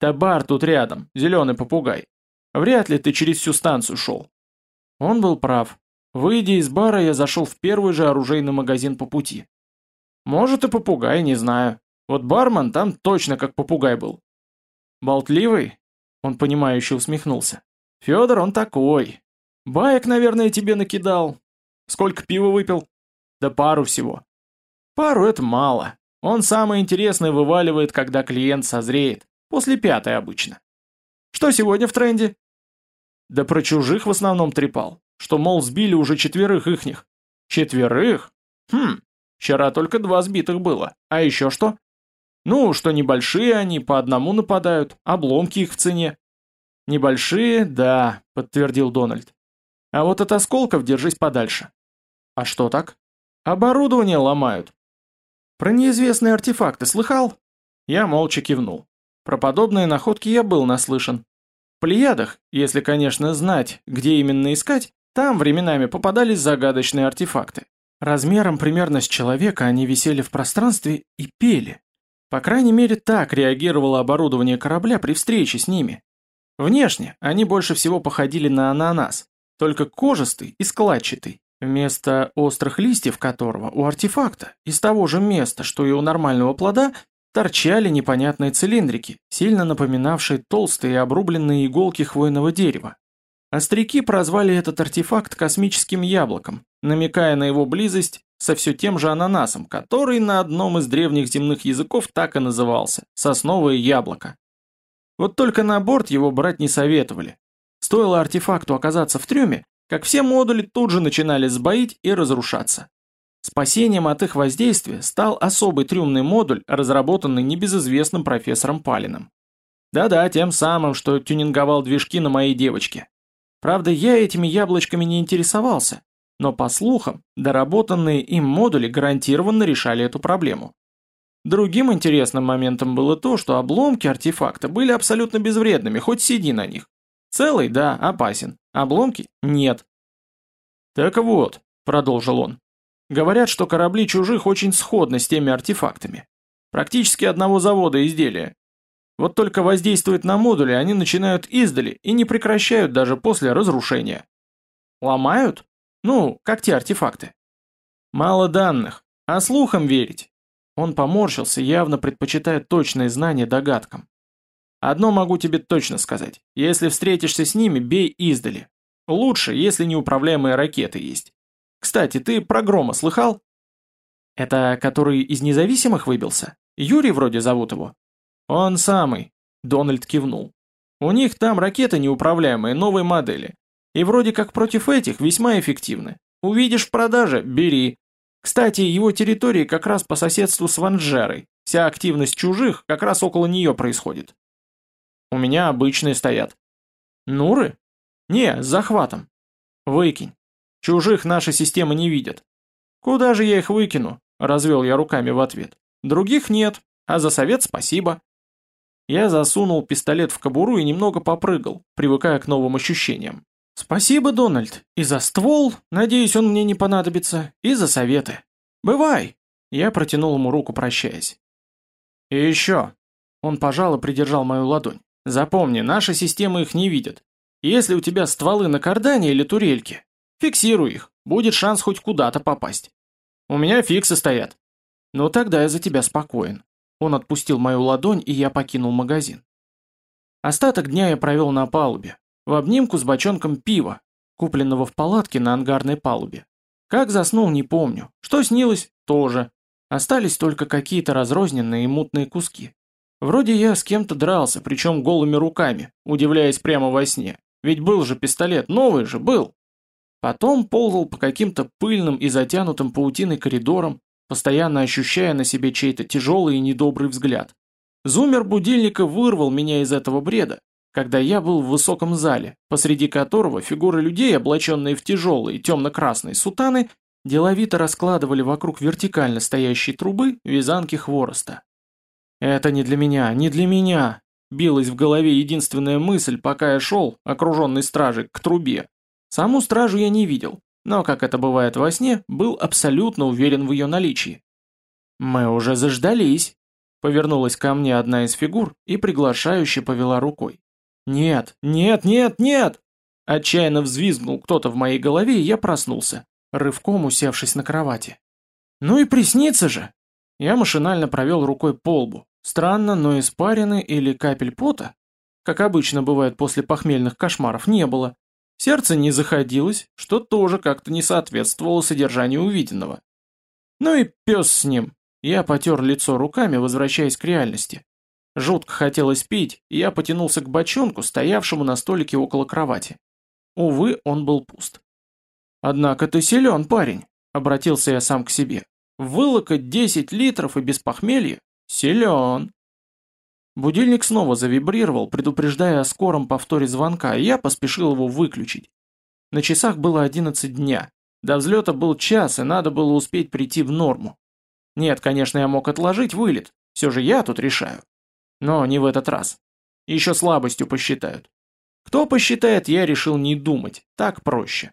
«Да бар тут рядом, зеленый попугай. Вряд ли ты через всю станцию шел». Он был прав. Выйдя из бара, я зашел в первый же оружейный магазин по пути. Может и попугай, не знаю. Вот бармен там точно как попугай был. Болтливый? Он понимающе усмехнулся. Федор, он такой. Баек, наверное, тебе накидал. Сколько пива выпил? Да пару всего. Пару это мало. Он самое интересное вываливает, когда клиент созреет. После пятой обычно. Что сегодня в тренде? Да про чужих в основном трепал. Что, мол, сбили уже четверых ихних. Четверых? Хм, вчера только два сбитых было. А еще что? Ну, что небольшие они, по одному нападают, обломки их в цене. Небольшие, да, подтвердил Дональд. А вот от осколков держись подальше. А что так? Оборудование ломают. Про неизвестные артефакты слыхал? Я молча кивнул. Про подобные находки я был наслышан. В Плеядах, если, конечно, знать, где именно искать, там временами попадались загадочные артефакты. Размером примерно с человека они висели в пространстве и пели. По крайней мере, так реагировало оборудование корабля при встрече с ними. Внешне они больше всего походили на ананас, только кожистый и складчатый, вместо острых листьев которого у артефакта, из того же места, что и у нормального плода, торчали непонятные цилиндрики, сильно напоминавшие толстые обрубленные иголки хвойного дерева. Остряки прозвали этот артефакт космическим яблоком, намекая на его близость со все тем же ананасом, который на одном из древних земных языков так и назывался – сосновое яблоко. Вот только на борт его брать не советовали. Стоило артефакту оказаться в трюме, как все модули тут же начинали сбоить и разрушаться. Спасением от их воздействия стал особый трюмный модуль, разработанный небезызвестным профессором Палиным. Да-да, тем самым, что тюнинговал движки на моей девочке. Правда, я этими яблочками не интересовался, но по слухам, доработанные им модули гарантированно решали эту проблему. Другим интересным моментом было то, что обломки артефакта были абсолютно безвредными, хоть сиди на них. Целый, да, опасен. Обломки – нет. «Так вот», – продолжил он, – «говорят, что корабли чужих очень сходны с теми артефактами. Практически одного завода изделия. Вот только воздействуют на модули они начинают издали и не прекращают даже после разрушения. Ломают? Ну, как те артефакты. Мало данных, а слухам верить. Он поморщился, явно предпочитая точные знания догадкам. Одно могу тебе точно сказать. Если встретишься с ними, бей издали. Лучше, если неуправляемые ракеты есть. Кстати, ты про Грома слыхал? Это который из независимых выбился? Юрий вроде зовут его. Он самый. Дональд кивнул. У них там ракеты неуправляемые, новой модели. И вроде как против этих весьма эффективны. Увидишь в продаже – бери. Кстати, его территории как раз по соседству с Ванжерой. Вся активность чужих как раз около нее происходит. У меня обычные стоят. Нуры? Не, с захватом. Выкинь. Чужих наши системы не видят. Куда же я их выкину? Развел я руками в ответ. Других нет, а за совет спасибо. Я засунул пистолет в кобуру и немного попрыгал, привыкая к новым ощущениям. «Спасибо, Дональд, и за ствол, надеюсь, он мне не понадобится, и за советы. Бывай!» Я протянул ему руку, прощаясь. «И еще!» Он пожал и придержал мою ладонь. «Запомни, наши системы их не видят. Если у тебя стволы на кардане или турельке, фиксируй их, будет шанс хоть куда-то попасть. У меня фиксы стоят». «Ну тогда я за тебя спокоен». Он отпустил мою ладонь, и я покинул магазин. Остаток дня я провел на палубе, в обнимку с бочонком пива, купленного в палатке на ангарной палубе. Как заснул, не помню. Что снилось, тоже. Остались только какие-то разрозненные и мутные куски. Вроде я с кем-то дрался, причем голыми руками, удивляясь прямо во сне. Ведь был же пистолет, новый же был. Потом ползал по каким-то пыльным и затянутым паутиной коридорам, постоянно ощущая на себе чей-то тяжелый и недобрый взгляд. Зумер будильника вырвал меня из этого бреда, когда я был в высоком зале, посреди которого фигуры людей, облаченные в тяжелые темно-красные сутаны, деловито раскладывали вокруг вертикально стоящей трубы вязанки хвороста. «Это не для меня, не для меня!» билась в голове единственная мысль, пока я шел, окруженный стражей, к трубе. Саму стражу я не видел, но, как это бывает во сне, был абсолютно уверен в ее наличии. «Мы уже заждались», — повернулась ко мне одна из фигур и приглашающе повела рукой. «Нет, нет, нет, нет!» Отчаянно взвизгнул кто-то в моей голове, и я проснулся, рывком усевшись на кровати. «Ну и приснится же!» Я машинально провел рукой по лбу. Странно, но испарины или капель пота, как обычно бывает после похмельных кошмаров, не было. Сердце не заходилось, что тоже как-то не соответствовало содержанию увиденного. Ну и пес с ним. Я потер лицо руками, возвращаясь к реальности. Жутко хотелось пить, и я потянулся к бочонку, стоявшему на столике около кровати. Увы, он был пуст. «Однако ты силен, парень», — обратился я сам к себе. «Вылокать 10 литров и без похмелья? Силен». Будильник снова завибрировал, предупреждая о скором повторе звонка, и я поспешил его выключить. На часах было 11 дня. До взлета был час, и надо было успеть прийти в норму. Нет, конечно, я мог отложить вылет, все же я тут решаю. Но не в этот раз. Еще слабостью посчитают. Кто посчитает, я решил не думать, так проще.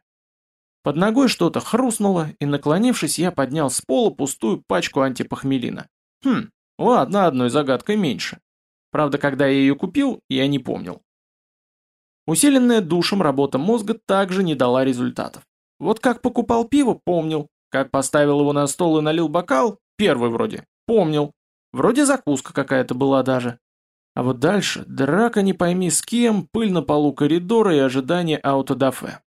Под ногой что-то хрустнуло, и наклонившись, я поднял с пола пустую пачку антипохмелина. Хм, ладно, одной загадкой меньше. Правда, когда я ее купил, я не помнил. Усиленная душем работа мозга также не дала результатов. Вот как покупал пиво, помнил. Как поставил его на стол и налил бокал, первый вроде, помнил. Вроде закуска какая-то была даже. А вот дальше драка не пойми с кем, пыль на полу коридора и ожидание аутодафе.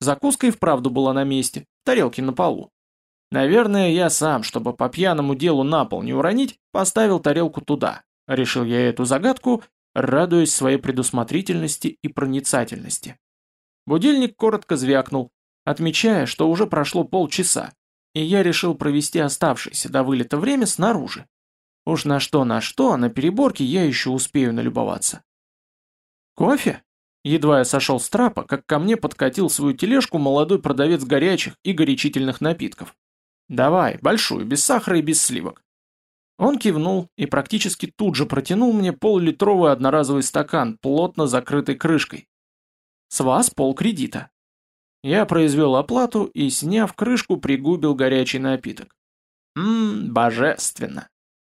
Закуска и вправду была на месте, тарелки на полу. Наверное, я сам, чтобы по пьяному делу на пол не уронить, поставил тарелку туда. Решил я эту загадку, радуясь своей предусмотрительности и проницательности. Будильник коротко звякнул, отмечая, что уже прошло полчаса, и я решил провести оставшееся до вылета время снаружи. Уж на что на что, а на переборке я еще успею налюбоваться. «Кофе?» Едва я сошел с трапа, как ко мне подкатил свою тележку молодой продавец горячих и горячительных напитков. «Давай, большую, без сахара и без сливок». Он кивнул и практически тут же протянул мне поллитровый одноразовый стакан, плотно закрытый крышкой. «С вас полкредита». Я произвел оплату и, сняв крышку, пригубил горячий напиток. Ммм, божественно.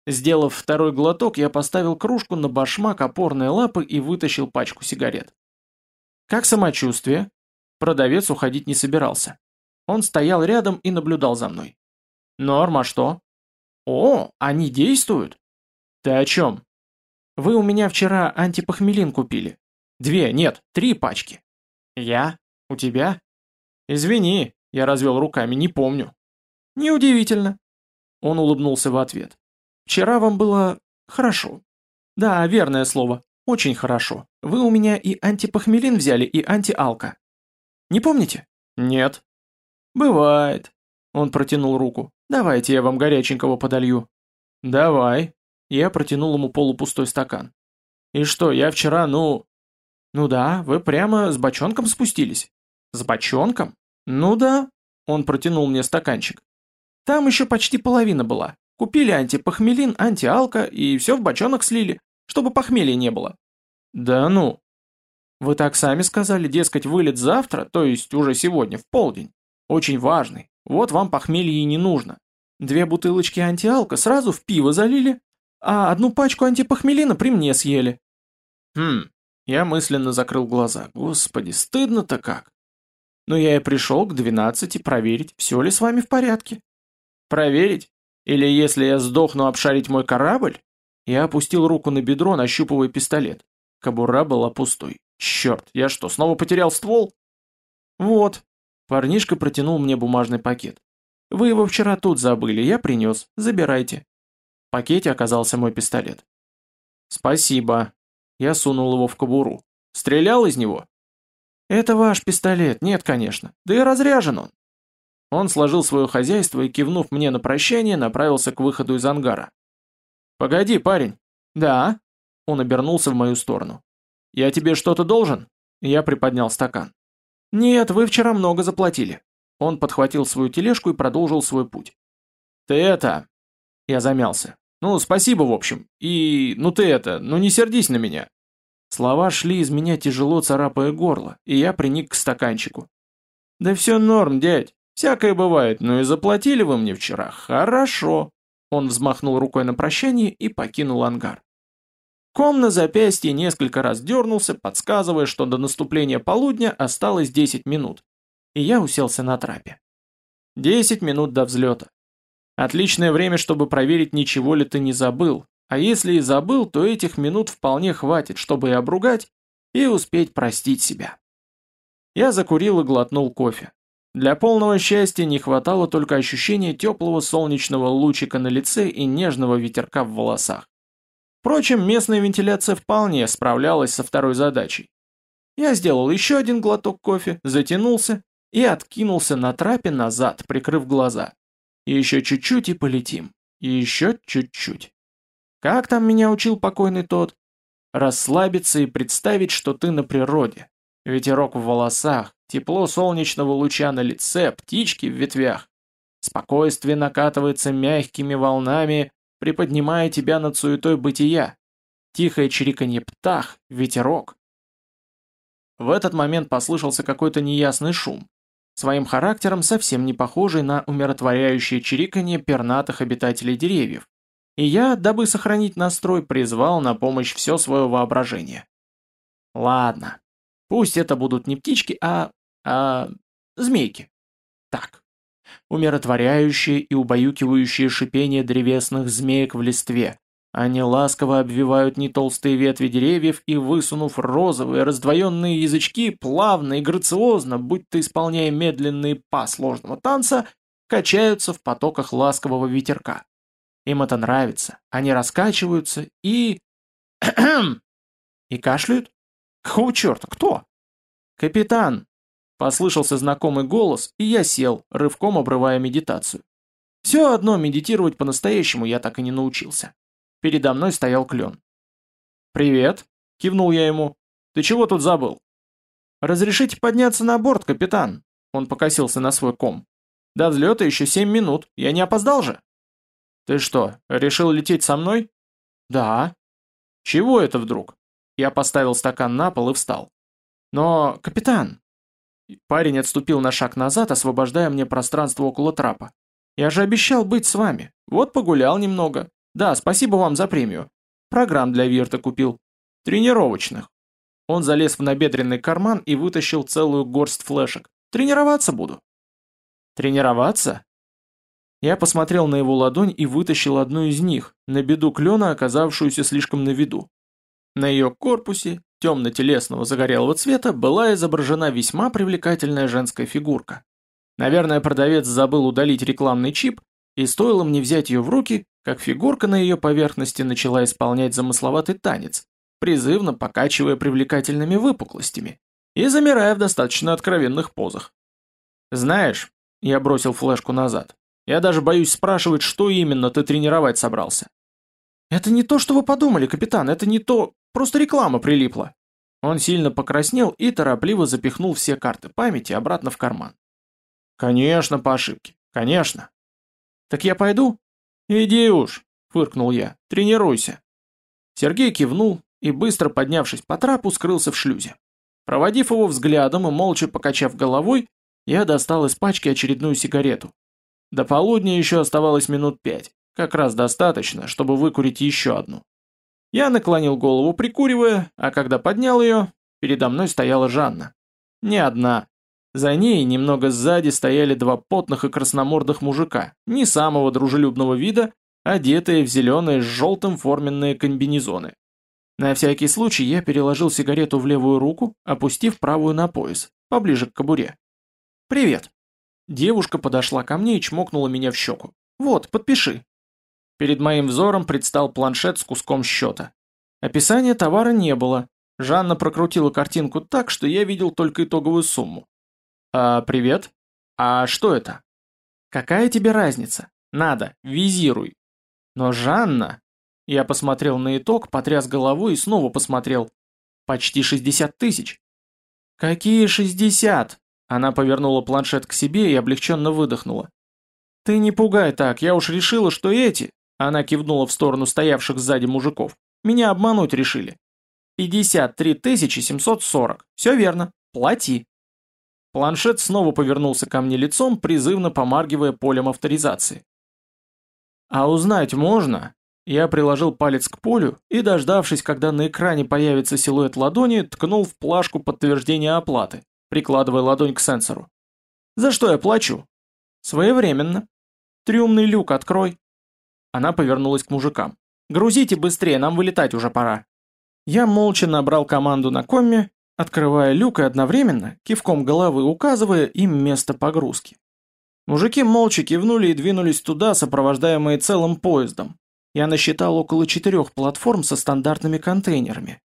Сделав второй глоток, я поставил кружку на башмак опорной лапы и вытащил пачку сигарет. «Как самочувствие?» Продавец уходить не собирался. Он стоял рядом и наблюдал за мной. «Норм, а что?» «О, они действуют?» «Ты о чем?» «Вы у меня вчера антипохмелин купили. Две, нет, три пачки». «Я? У тебя?» «Извини», я развел руками, не помню. «Неудивительно». Он улыбнулся в ответ. «Вчера вам было... хорошо». «Да, верное слово. Очень хорошо. Вы у меня и антипохмелин взяли, и антиалка. Не помните? Нет. Бывает. Он протянул руку. Давайте я вам горяченького подолью. Давай. Я протянул ему полупустой стакан. И что, я вчера, ну... Ну да, вы прямо с бочонком спустились. С бочонком? Ну да. Он протянул мне стаканчик. Там еще почти половина была. Купили антипохмелин, антиалка и все в бочонок слили чтобы похмелья не было». «Да ну». «Вы так сами сказали, дескать, вылет завтра, то есть уже сегодня, в полдень. Очень важный. Вот вам похмелье и не нужно. Две бутылочки антиалка сразу в пиво залили, а одну пачку антипохмелина при мне съели». «Хм». Я мысленно закрыл глаза. Господи, стыдно-то как. Но я и пришел к двенадцати проверить, все ли с вами в порядке. Проверить? Или если я сдохну, обшарить мой корабль? Я опустил руку на бедро, нащупывая пистолет. Кобура была пустой. Черт, я что, снова потерял ствол? Вот. Парнишка протянул мне бумажный пакет. Вы его вчера тут забыли, я принес. Забирайте. В пакете оказался мой пистолет. Спасибо. Я сунул его в кобуру. Стрелял из него? Это ваш пистолет, нет, конечно. Да и разряжен он. Он сложил свое хозяйство и, кивнув мне на прощание, направился к выходу из ангара. «Погоди, парень». «Да». Он обернулся в мою сторону. «Я тебе что-то должен?» Я приподнял стакан. «Нет, вы вчера много заплатили». Он подхватил свою тележку и продолжил свой путь. «Ты это...» Я замялся. «Ну, спасибо, в общем. И... ну ты это... ну не сердись на меня». Слова шли из меня тяжело царапая горло, и я приник к стаканчику. «Да все норм, дядь. Всякое бывает, но и заплатили вы мне вчера. Хорошо. Он взмахнул рукой на прощание и покинул ангар. Ком на запястье несколько раз дернулся, подсказывая, что до наступления полудня осталось 10 минут, и я уселся на трапе. 10 минут до взлета. Отличное время, чтобы проверить, ничего ли ты не забыл, а если и забыл, то этих минут вполне хватит, чтобы и обругать, и успеть простить себя. Я закурил и глотнул кофе. Для полного счастья не хватало только ощущения теплого солнечного лучика на лице и нежного ветерка в волосах. Впрочем, местная вентиляция вполне справлялась со второй задачей. Я сделал еще один глоток кофе, затянулся и откинулся на трапе назад, прикрыв глаза. Еще чуть-чуть и полетим. Еще чуть-чуть. Как там меня учил покойный тот? Расслабиться и представить, что ты на природе. Ветерок в волосах, Тепло солнечного луча на лице, птички в ветвях. Спокойствие накатывается мягкими волнами, приподнимая тебя над суетой бытия. Тихое чириканье птах, ветерок. В этот момент послышался какой-то неясный шум, своим характером совсем не похожий на умиротворяющее чириканье пернатых обитателей деревьев. И я, дабы сохранить настрой, призвал на помощь все свое воображение. Ладно, Пусть это будут не птички, а... а... змейки. Так. Умиротворяющее и убаюкивающее шипение древесных змеек в листве. Они ласково обвивают нетолстые ветви деревьев и, высунув розовые раздвоенные язычки, плавно и грациозно, будто исполняя медленный па сложного танца, качаются в потоках ласкового ветерка. Им это нравится, они раскачиваются и... и кашляют? Какого черта, кто? Капитан! Послышался знакомый голос, и я сел, рывком обрывая медитацию. Все одно медитировать по-настоящему я так и не научился. Передо мной стоял клен. «Привет», — кивнул я ему. «Ты чего тут забыл?» «Разрешите подняться на борт, капитан?» Он покосился на свой ком. «До взлета еще семь минут. Я не опоздал же?» «Ты что, решил лететь со мной?» «Да». «Чего это вдруг?» Я поставил стакан на пол и встал. «Но, капитан...» Парень отступил на шаг назад, освобождая мне пространство около трапа. «Я же обещал быть с вами. Вот погулял немного. Да, спасибо вам за премию. Программ для Вирта купил. Тренировочных. Он залез в набедренный карман и вытащил целую горсть флешек. Тренироваться буду. Тренироваться? Я посмотрел на его ладонь и вытащил одну из них, на беду клена, оказавшуюся слишком на виду. На ее корпусе, темно-телесного загорелого цвета, была изображена весьма привлекательная женская фигурка. Наверное, продавец забыл удалить рекламный чип, и стоило мне взять ее в руки, как фигурка на ее поверхности начала исполнять замысловатый танец, призывно покачивая привлекательными выпуклостями и замирая в достаточно откровенных позах. «Знаешь», — я бросил флешку назад, «я даже боюсь спрашивать, что именно ты тренировать собрался». «Это не то, что вы подумали, капитан, это не то, просто реклама прилипла». Он сильно покраснел и торопливо запихнул все карты памяти обратно в карман. «Конечно, по ошибке, конечно». «Так я пойду?» «Иди уж», — фыркнул я, — «тренируйся». Сергей кивнул и, быстро поднявшись по трапу, скрылся в шлюзе. Проводив его взглядом и молча покачав головой, я достал из пачки очередную сигарету. До полудня еще оставалось минут пять, как раз достаточно, чтобы выкурить еще одну. Я наклонил голову, прикуривая, а когда поднял ее, передо мной стояла Жанна. Не одна, за ней немного сзади стояли два потных и красномордых мужика, не самого дружелюбного вида, одетые в зеленые с желтым форменные комбинезоны. На всякий случай я переложил сигарету в левую руку, опустив правую на пояс, поближе к кобуре. «Привет». Девушка подошла ко мне и чмокнула меня в щеку. «Вот, подпиши». Перед моим взором предстал планшет с куском счета. Описания товара не было. Жанна прокрутила картинку так, что я видел только итоговую сумму. «А, привет? А что это?» «Какая тебе разница? Надо, визируй». «Но Жанна...» Я посмотрел на итог, потряс головой и снова посмотрел. «Почти 60 тысяч». «Какие 60?» Она повернула планшет к себе и облегченно выдохнула. «Ты не пугай так, я уж решила, что эти...» Она кивнула в сторону стоявших сзади мужиков. «Меня обмануть решили. 53 740. Все верно. Плати». Планшет снова повернулся ко мне лицом, призывно помаргивая полем авторизации. «А узнать можно?» Я приложил палец к полю и, дождавшись, когда на экране появится силуэт ладони, ткнул в плашку подтверждения оплаты, прикладывая ладонь к сенсору. «За что я плачу?» «Своевременно. Трюмный люк открой». Она повернулась к мужикам. «Грузите быстрее, нам вылетать уже пора». Я молча набрал команду на комме, открывая люк и одновременно, кивком головы указывая им место погрузки. Мужики молча кивнули и двинулись туда, сопровождаемые целым поездом. Я насчитал около четырех платформ со стандартными контейнерами.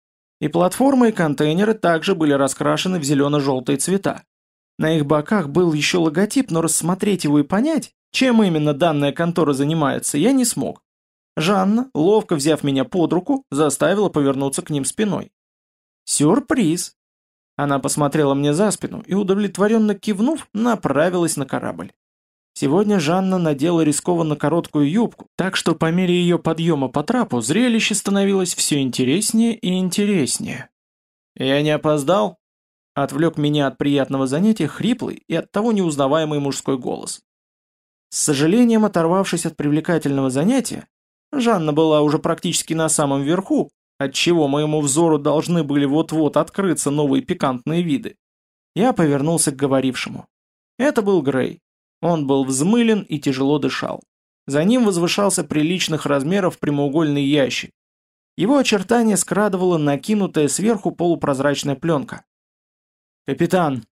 И платформы и контейнеры также были раскрашены в зелено-желтые цвета. На их боках был еще логотип, но рассмотреть его и понять, чем именно данная контора занимается, я не смог. Жанна, ловко взяв меня под руку, заставила повернуться к ним спиной. Сюрприз! Она посмотрела мне за спину и, удовлетворенно кивнув, направилась на корабль. Сегодня Жанна надела рискованно короткую юбку, так что по мере ее подъема по трапу зрелище становилось все интереснее и интереснее. «Я не опоздал?» Отвлек меня от приятного занятия хриплый и оттого неузнаваемый мужской голос. С сожалением оторвавшись от привлекательного занятия, Жанна была уже практически на самом верху, отчего моему взору должны были вот-вот открыться новые пикантные виды. Я повернулся к говорившему. Это был Грей. Он был взмылен и тяжело дышал. За ним возвышался приличных размеров прямоугольный ящик. Его очертания скрадывала накинутая сверху полупрозрачная пленка. «Капитан!»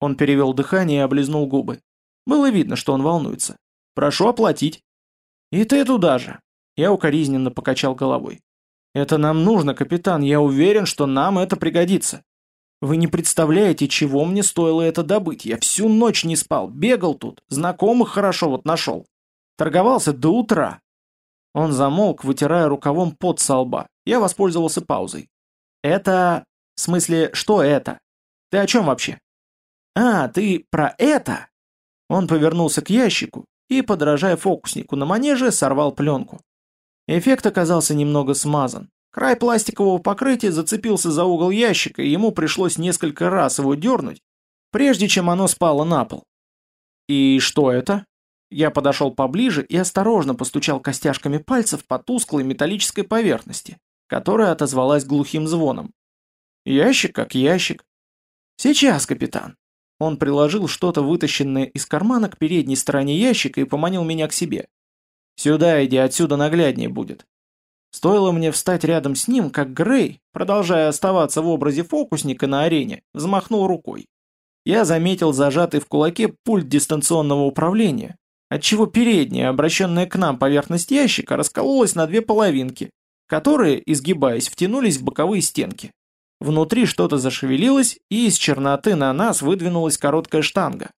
Он перевел дыхание и облизнул губы. Было видно, что он волнуется. «Прошу оплатить». «И ты туда же!» Я укоризненно покачал головой. «Это нам нужно, капитан, я уверен, что нам это пригодится. Вы не представляете, чего мне стоило это добыть. Я всю ночь не спал, бегал тут, знакомых хорошо вот нашел. Торговался до утра». Он замолк, вытирая рукавом пот со лба. Я воспользовался паузой. «Это... В смысле, что это? Ты о чем вообще?» «А, ты про это?» Он повернулся к ящику и, подражая фокуснику на манеже, сорвал пленку. Эффект оказался немного смазан. Край пластикового покрытия зацепился за угол ящика, и ему пришлось несколько раз его дернуть, прежде чем оно спало на пол. «И что это?» Я подошел поближе и осторожно постучал костяшками пальцев по тусклой металлической поверхности, которая отозвалась глухим звоном. «Ящик как ящик». «Сейчас, капитан». Он приложил что-то вытащенное из кармана к передней стороне ящика и поманил меня к себе. Сюда иди, отсюда нагляднее будет. Стоило мне встать рядом с ним, как Грей, продолжая оставаться в образе фокусника на арене, взмахнул рукой. Я заметил зажатый в кулаке пульт дистанционного управления, отчего передняя, обращенная к нам поверхность ящика, раскололась на две половинки, которые, изгибаясь, втянулись в боковые стенки. Внутри что-то зашевелилось, и из черноты на нас выдвинулась короткая штанга.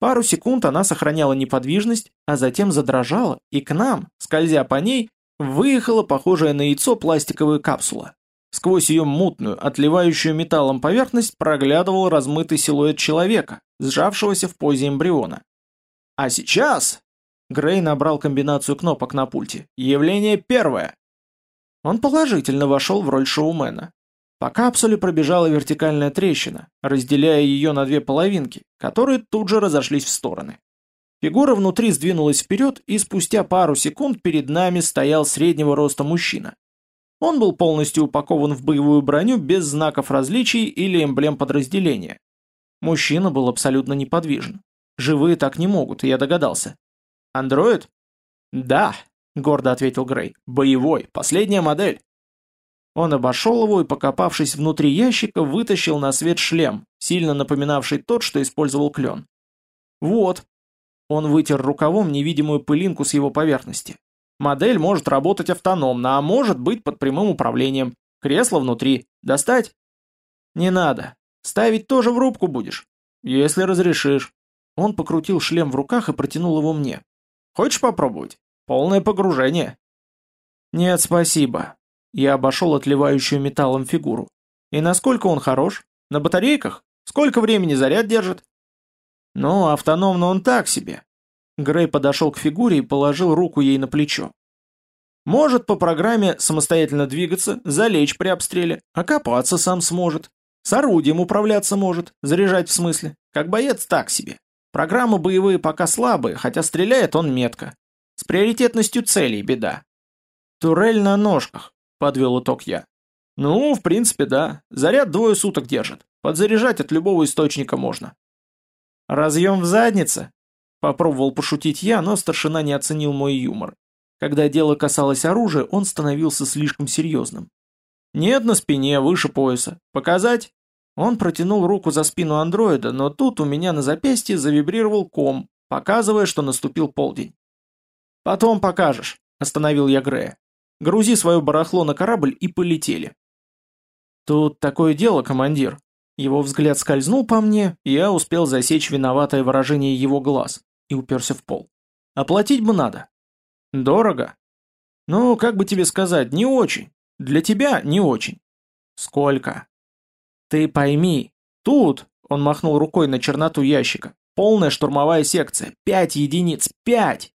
Пару секунд она сохраняла неподвижность, а затем задрожала, и к нам, скользя по ней, выехала похожая на яйцо пластиковая капсула. Сквозь ее мутную, отливающую металлом поверхность проглядывал размытый силуэт человека, сжавшегося в позе эмбриона. А сейчас... Грей набрал комбинацию кнопок на пульте. Явление первое. Он положительно вошел в роль шоумена. По капсуле пробежала вертикальная трещина, разделяя ее на две половинки, которые тут же разошлись в стороны. Фигура внутри сдвинулась вперед, и спустя пару секунд перед нами стоял среднего роста мужчина. Он был полностью упакован в боевую броню без знаков различий или эмблем подразделения. Мужчина был абсолютно неподвижен. Живые так не могут, я догадался. «Андроид?» «Да», — гордо ответил Грей. «Боевой, последняя модель». Он обошел его и, покопавшись внутри ящика, вытащил на свет шлем, сильно напоминавший тот, что использовал клен. «Вот». Он вытер рукавом невидимую пылинку с его поверхности. «Модель может работать автономно, а может быть под прямым управлением. Кресло внутри. Достать?» «Не надо. Ставить тоже в рубку будешь?» «Если разрешишь». Он покрутил шлем в руках и протянул его мне. «Хочешь попробовать? Полное погружение». «Нет, спасибо. Я обошел отливающую металлом фигуру. И насколько он хорош? На батарейках? Сколько времени заряд держит? Ну, автономно он так себе. Грей подошел к фигуре и положил руку ей на плечо. Может по программе самостоятельно двигаться, залечь при обстреле, окопаться сам сможет. С орудием управляться может, заряжать в смысле. Как боец так себе. Программы боевые пока слабые, хотя стреляет он метко. С приоритетностью целей беда. Турель на ножках подвел итог я. Ну, в принципе, да. Заряд двое суток держит. Подзаряжать от любого источника можно. Разъем в заднице? Попробовал пошутить я, но старшина не оценил мой юмор. Когда дело касалось оружия, он становился слишком серьезным. «Нет на спине, выше пояса. Показать?» Он протянул руку за спину андроида, но тут у меня на запястье завибрировал ком, показывая, что наступил полдень. «Потом покажешь», — остановил я Грея. Грузи свое барахло на корабль и полетели. Тут такое дело, командир. Его взгляд скользнул по мне, и я успел засечь виноватое выражение его глаз и уперся в пол. Оплатить бы надо. Дорого. Ну, как бы тебе сказать, не очень. Для тебя не очень. Сколько? Ты пойми, тут, он махнул рукой на черноту ящика, полная штурмовая секция, пять единиц, пять!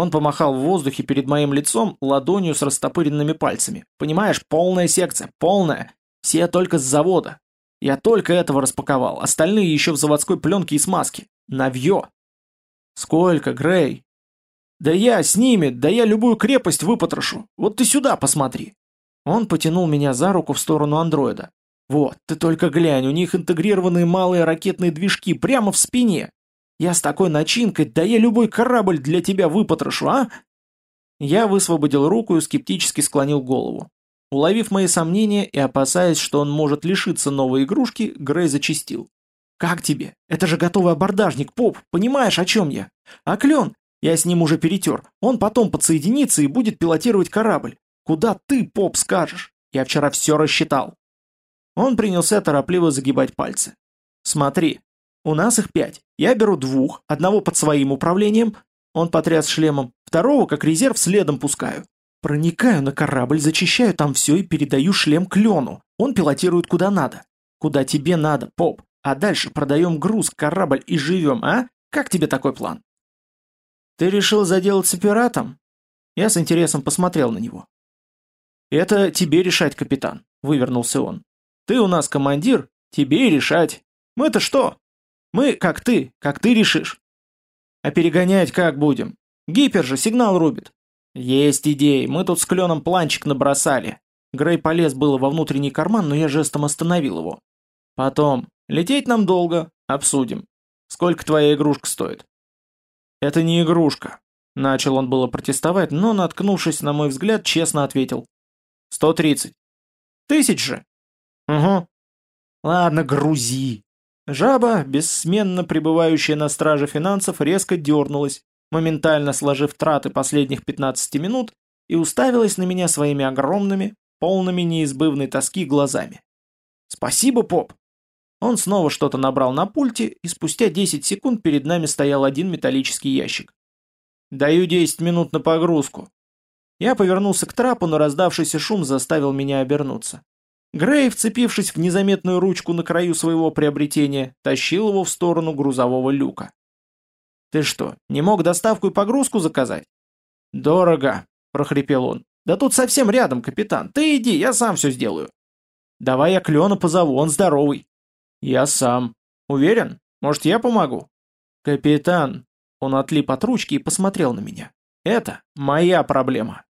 Он помахал в воздухе перед моим лицом ладонью с растопыренными пальцами. Понимаешь, полная секция, полная. Все только с завода. Я только этого распаковал, остальные еще в заводской пленке и смазке. Навье. Сколько, Грей? Да я с ними, да я любую крепость выпотрошу. Вот ты сюда посмотри. Он потянул меня за руку в сторону андроида. «Вот, ты только глянь, у них интегрированные малые ракетные движки прямо в спине. Я с такой начинкой, да я любой корабль для тебя выпотрошу, а?» Я высвободил руку и скептически склонил голову. Уловив мои сомнения и опасаясь, что он может лишиться новой игрушки, Грей зачистил. «Как тебе? Это же готовый абордажник, поп, понимаешь, о чем я? А клен? Я с ним уже перетер. Он потом подсоединится и будет пилотировать корабль. Куда ты, поп, скажешь? Я вчера все рассчитал». Он принялся торопливо загибать пальцы. «Смотри, у нас их пять. Я беру двух, одного под своим управлением, он потряс шлемом, второго как резерв следом пускаю. Проникаю на корабль, зачищаю там все и передаю шлем клену. Он пилотирует куда надо. Куда тебе надо, поп. А дальше продаем груз, корабль и живем, а? Как тебе такой план? Ты решил заделаться пиратом? Я с интересом посмотрел на него. Это тебе решать, капитан, вывернулся он. Ты у нас командир, тебе и решать. Мы-то что? Мы, как ты, как ты решишь. А перегонять как будем? Гипер же сигнал рубит. Есть идеи, мы тут с кленом планчик набросали. Грей полез было во внутренний карман, но я жестом остановил его. Потом, лететь нам долго, обсудим. Сколько твоя игрушка стоит? Это не игрушка. Начал он было протестовать, но, наткнувшись на мой взгляд, честно ответил. Сто тридцать. Тысяч же? Угу. Ладно, грузи. Жаба, бессменно пребывающая на страже финансов, резко дернулась, моментально сложив траты последних 15 минут, и уставилась на меня своими огромными, полными неизбывной тоски глазами. «Спасибо, поп!» Он снова что-то набрал на пульте, и спустя 10 секунд перед нами стоял один металлический ящик. «Даю 10 минут на погрузку». Я повернулся к трапу, но раздавшийся шум заставил меня обернуться. Грей, вцепившись в незаметную ручку на краю своего приобретения, тащил его в сторону грузового люка. «Ты что, не мог доставку и погрузку заказать?» «Дорого», — прохрипел он. «Да тут совсем рядом, капитан. Ты иди, я сам все сделаю». «Давай я Клена позову, он здоровый». «Я сам. Уверен? Может, я помогу?» «Капитан», — он отлип от ручки и посмотрел на меня. «Это моя проблема».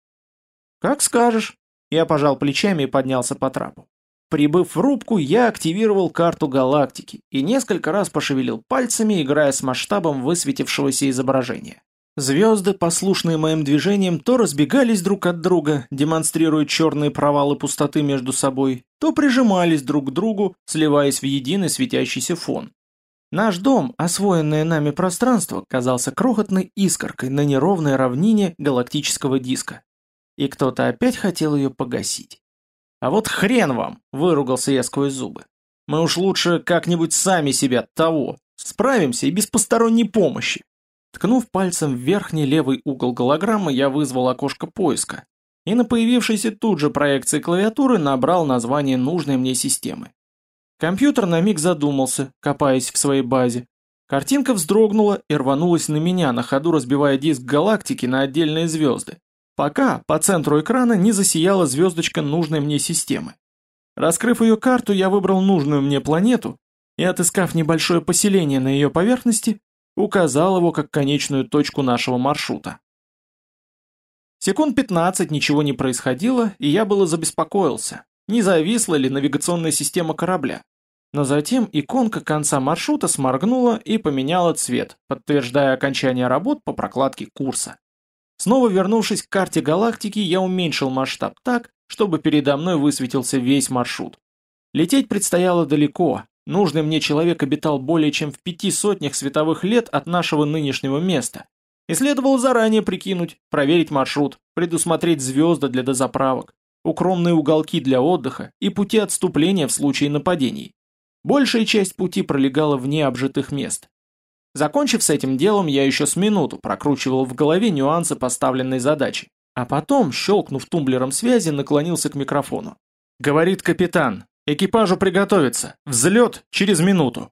«Как скажешь». Я пожал плечами и поднялся по трапу. Прибыв в рубку, я активировал карту галактики и несколько раз пошевелил пальцами, играя с масштабом высветившегося изображения. Звезды, послушные моим движениям, то разбегались друг от друга, демонстрируя черные провалы пустоты между собой, то прижимались друг к другу, сливаясь в единый светящийся фон. Наш дом, освоенное нами пространство, казался крохотной искоркой на неровной равнине галактического диска. И кто-то опять хотел ее погасить. «А вот хрен вам!» – выругался я сквозь зубы. «Мы уж лучше как-нибудь сами себя того. Справимся и без посторонней помощи». Ткнув пальцем в верхний левый угол голограммы, я вызвал окошко поиска. И на появившейся тут же проекции клавиатуры набрал название нужной мне системы. Компьютер на миг задумался, копаясь в своей базе. Картинка вздрогнула и рванулась на меня, на ходу разбивая диск галактики на отдельные звезды пока по центру экрана не засияла звездочка нужной мне системы. Раскрыв ее карту, я выбрал нужную мне планету и, отыскав небольшое поселение на ее поверхности, указал его как конечную точку нашего маршрута. Секунд 15 ничего не происходило, и я было забеспокоился, не зависла ли навигационная система корабля. Но затем иконка конца маршрута сморгнула и поменяла цвет, подтверждая окончание работ по прокладке курса. Снова вернувшись к карте галактики, я уменьшил масштаб так, чтобы передо мной высветился весь маршрут. Лететь предстояло далеко, нужный мне человек обитал более чем в пяти сотнях световых лет от нашего нынешнего места. И следовало заранее прикинуть, проверить маршрут, предусмотреть звезды для дозаправок, укромные уголки для отдыха и пути отступления в случае нападений. Большая часть пути пролегала вне обжитых мест. Закончив с этим делом, я еще с минуту прокручивал в голове нюансы поставленной задачи, а потом, щелкнув тумблером связи, наклонился к микрофону. «Говорит капитан, экипажу приготовиться, взлет через минуту».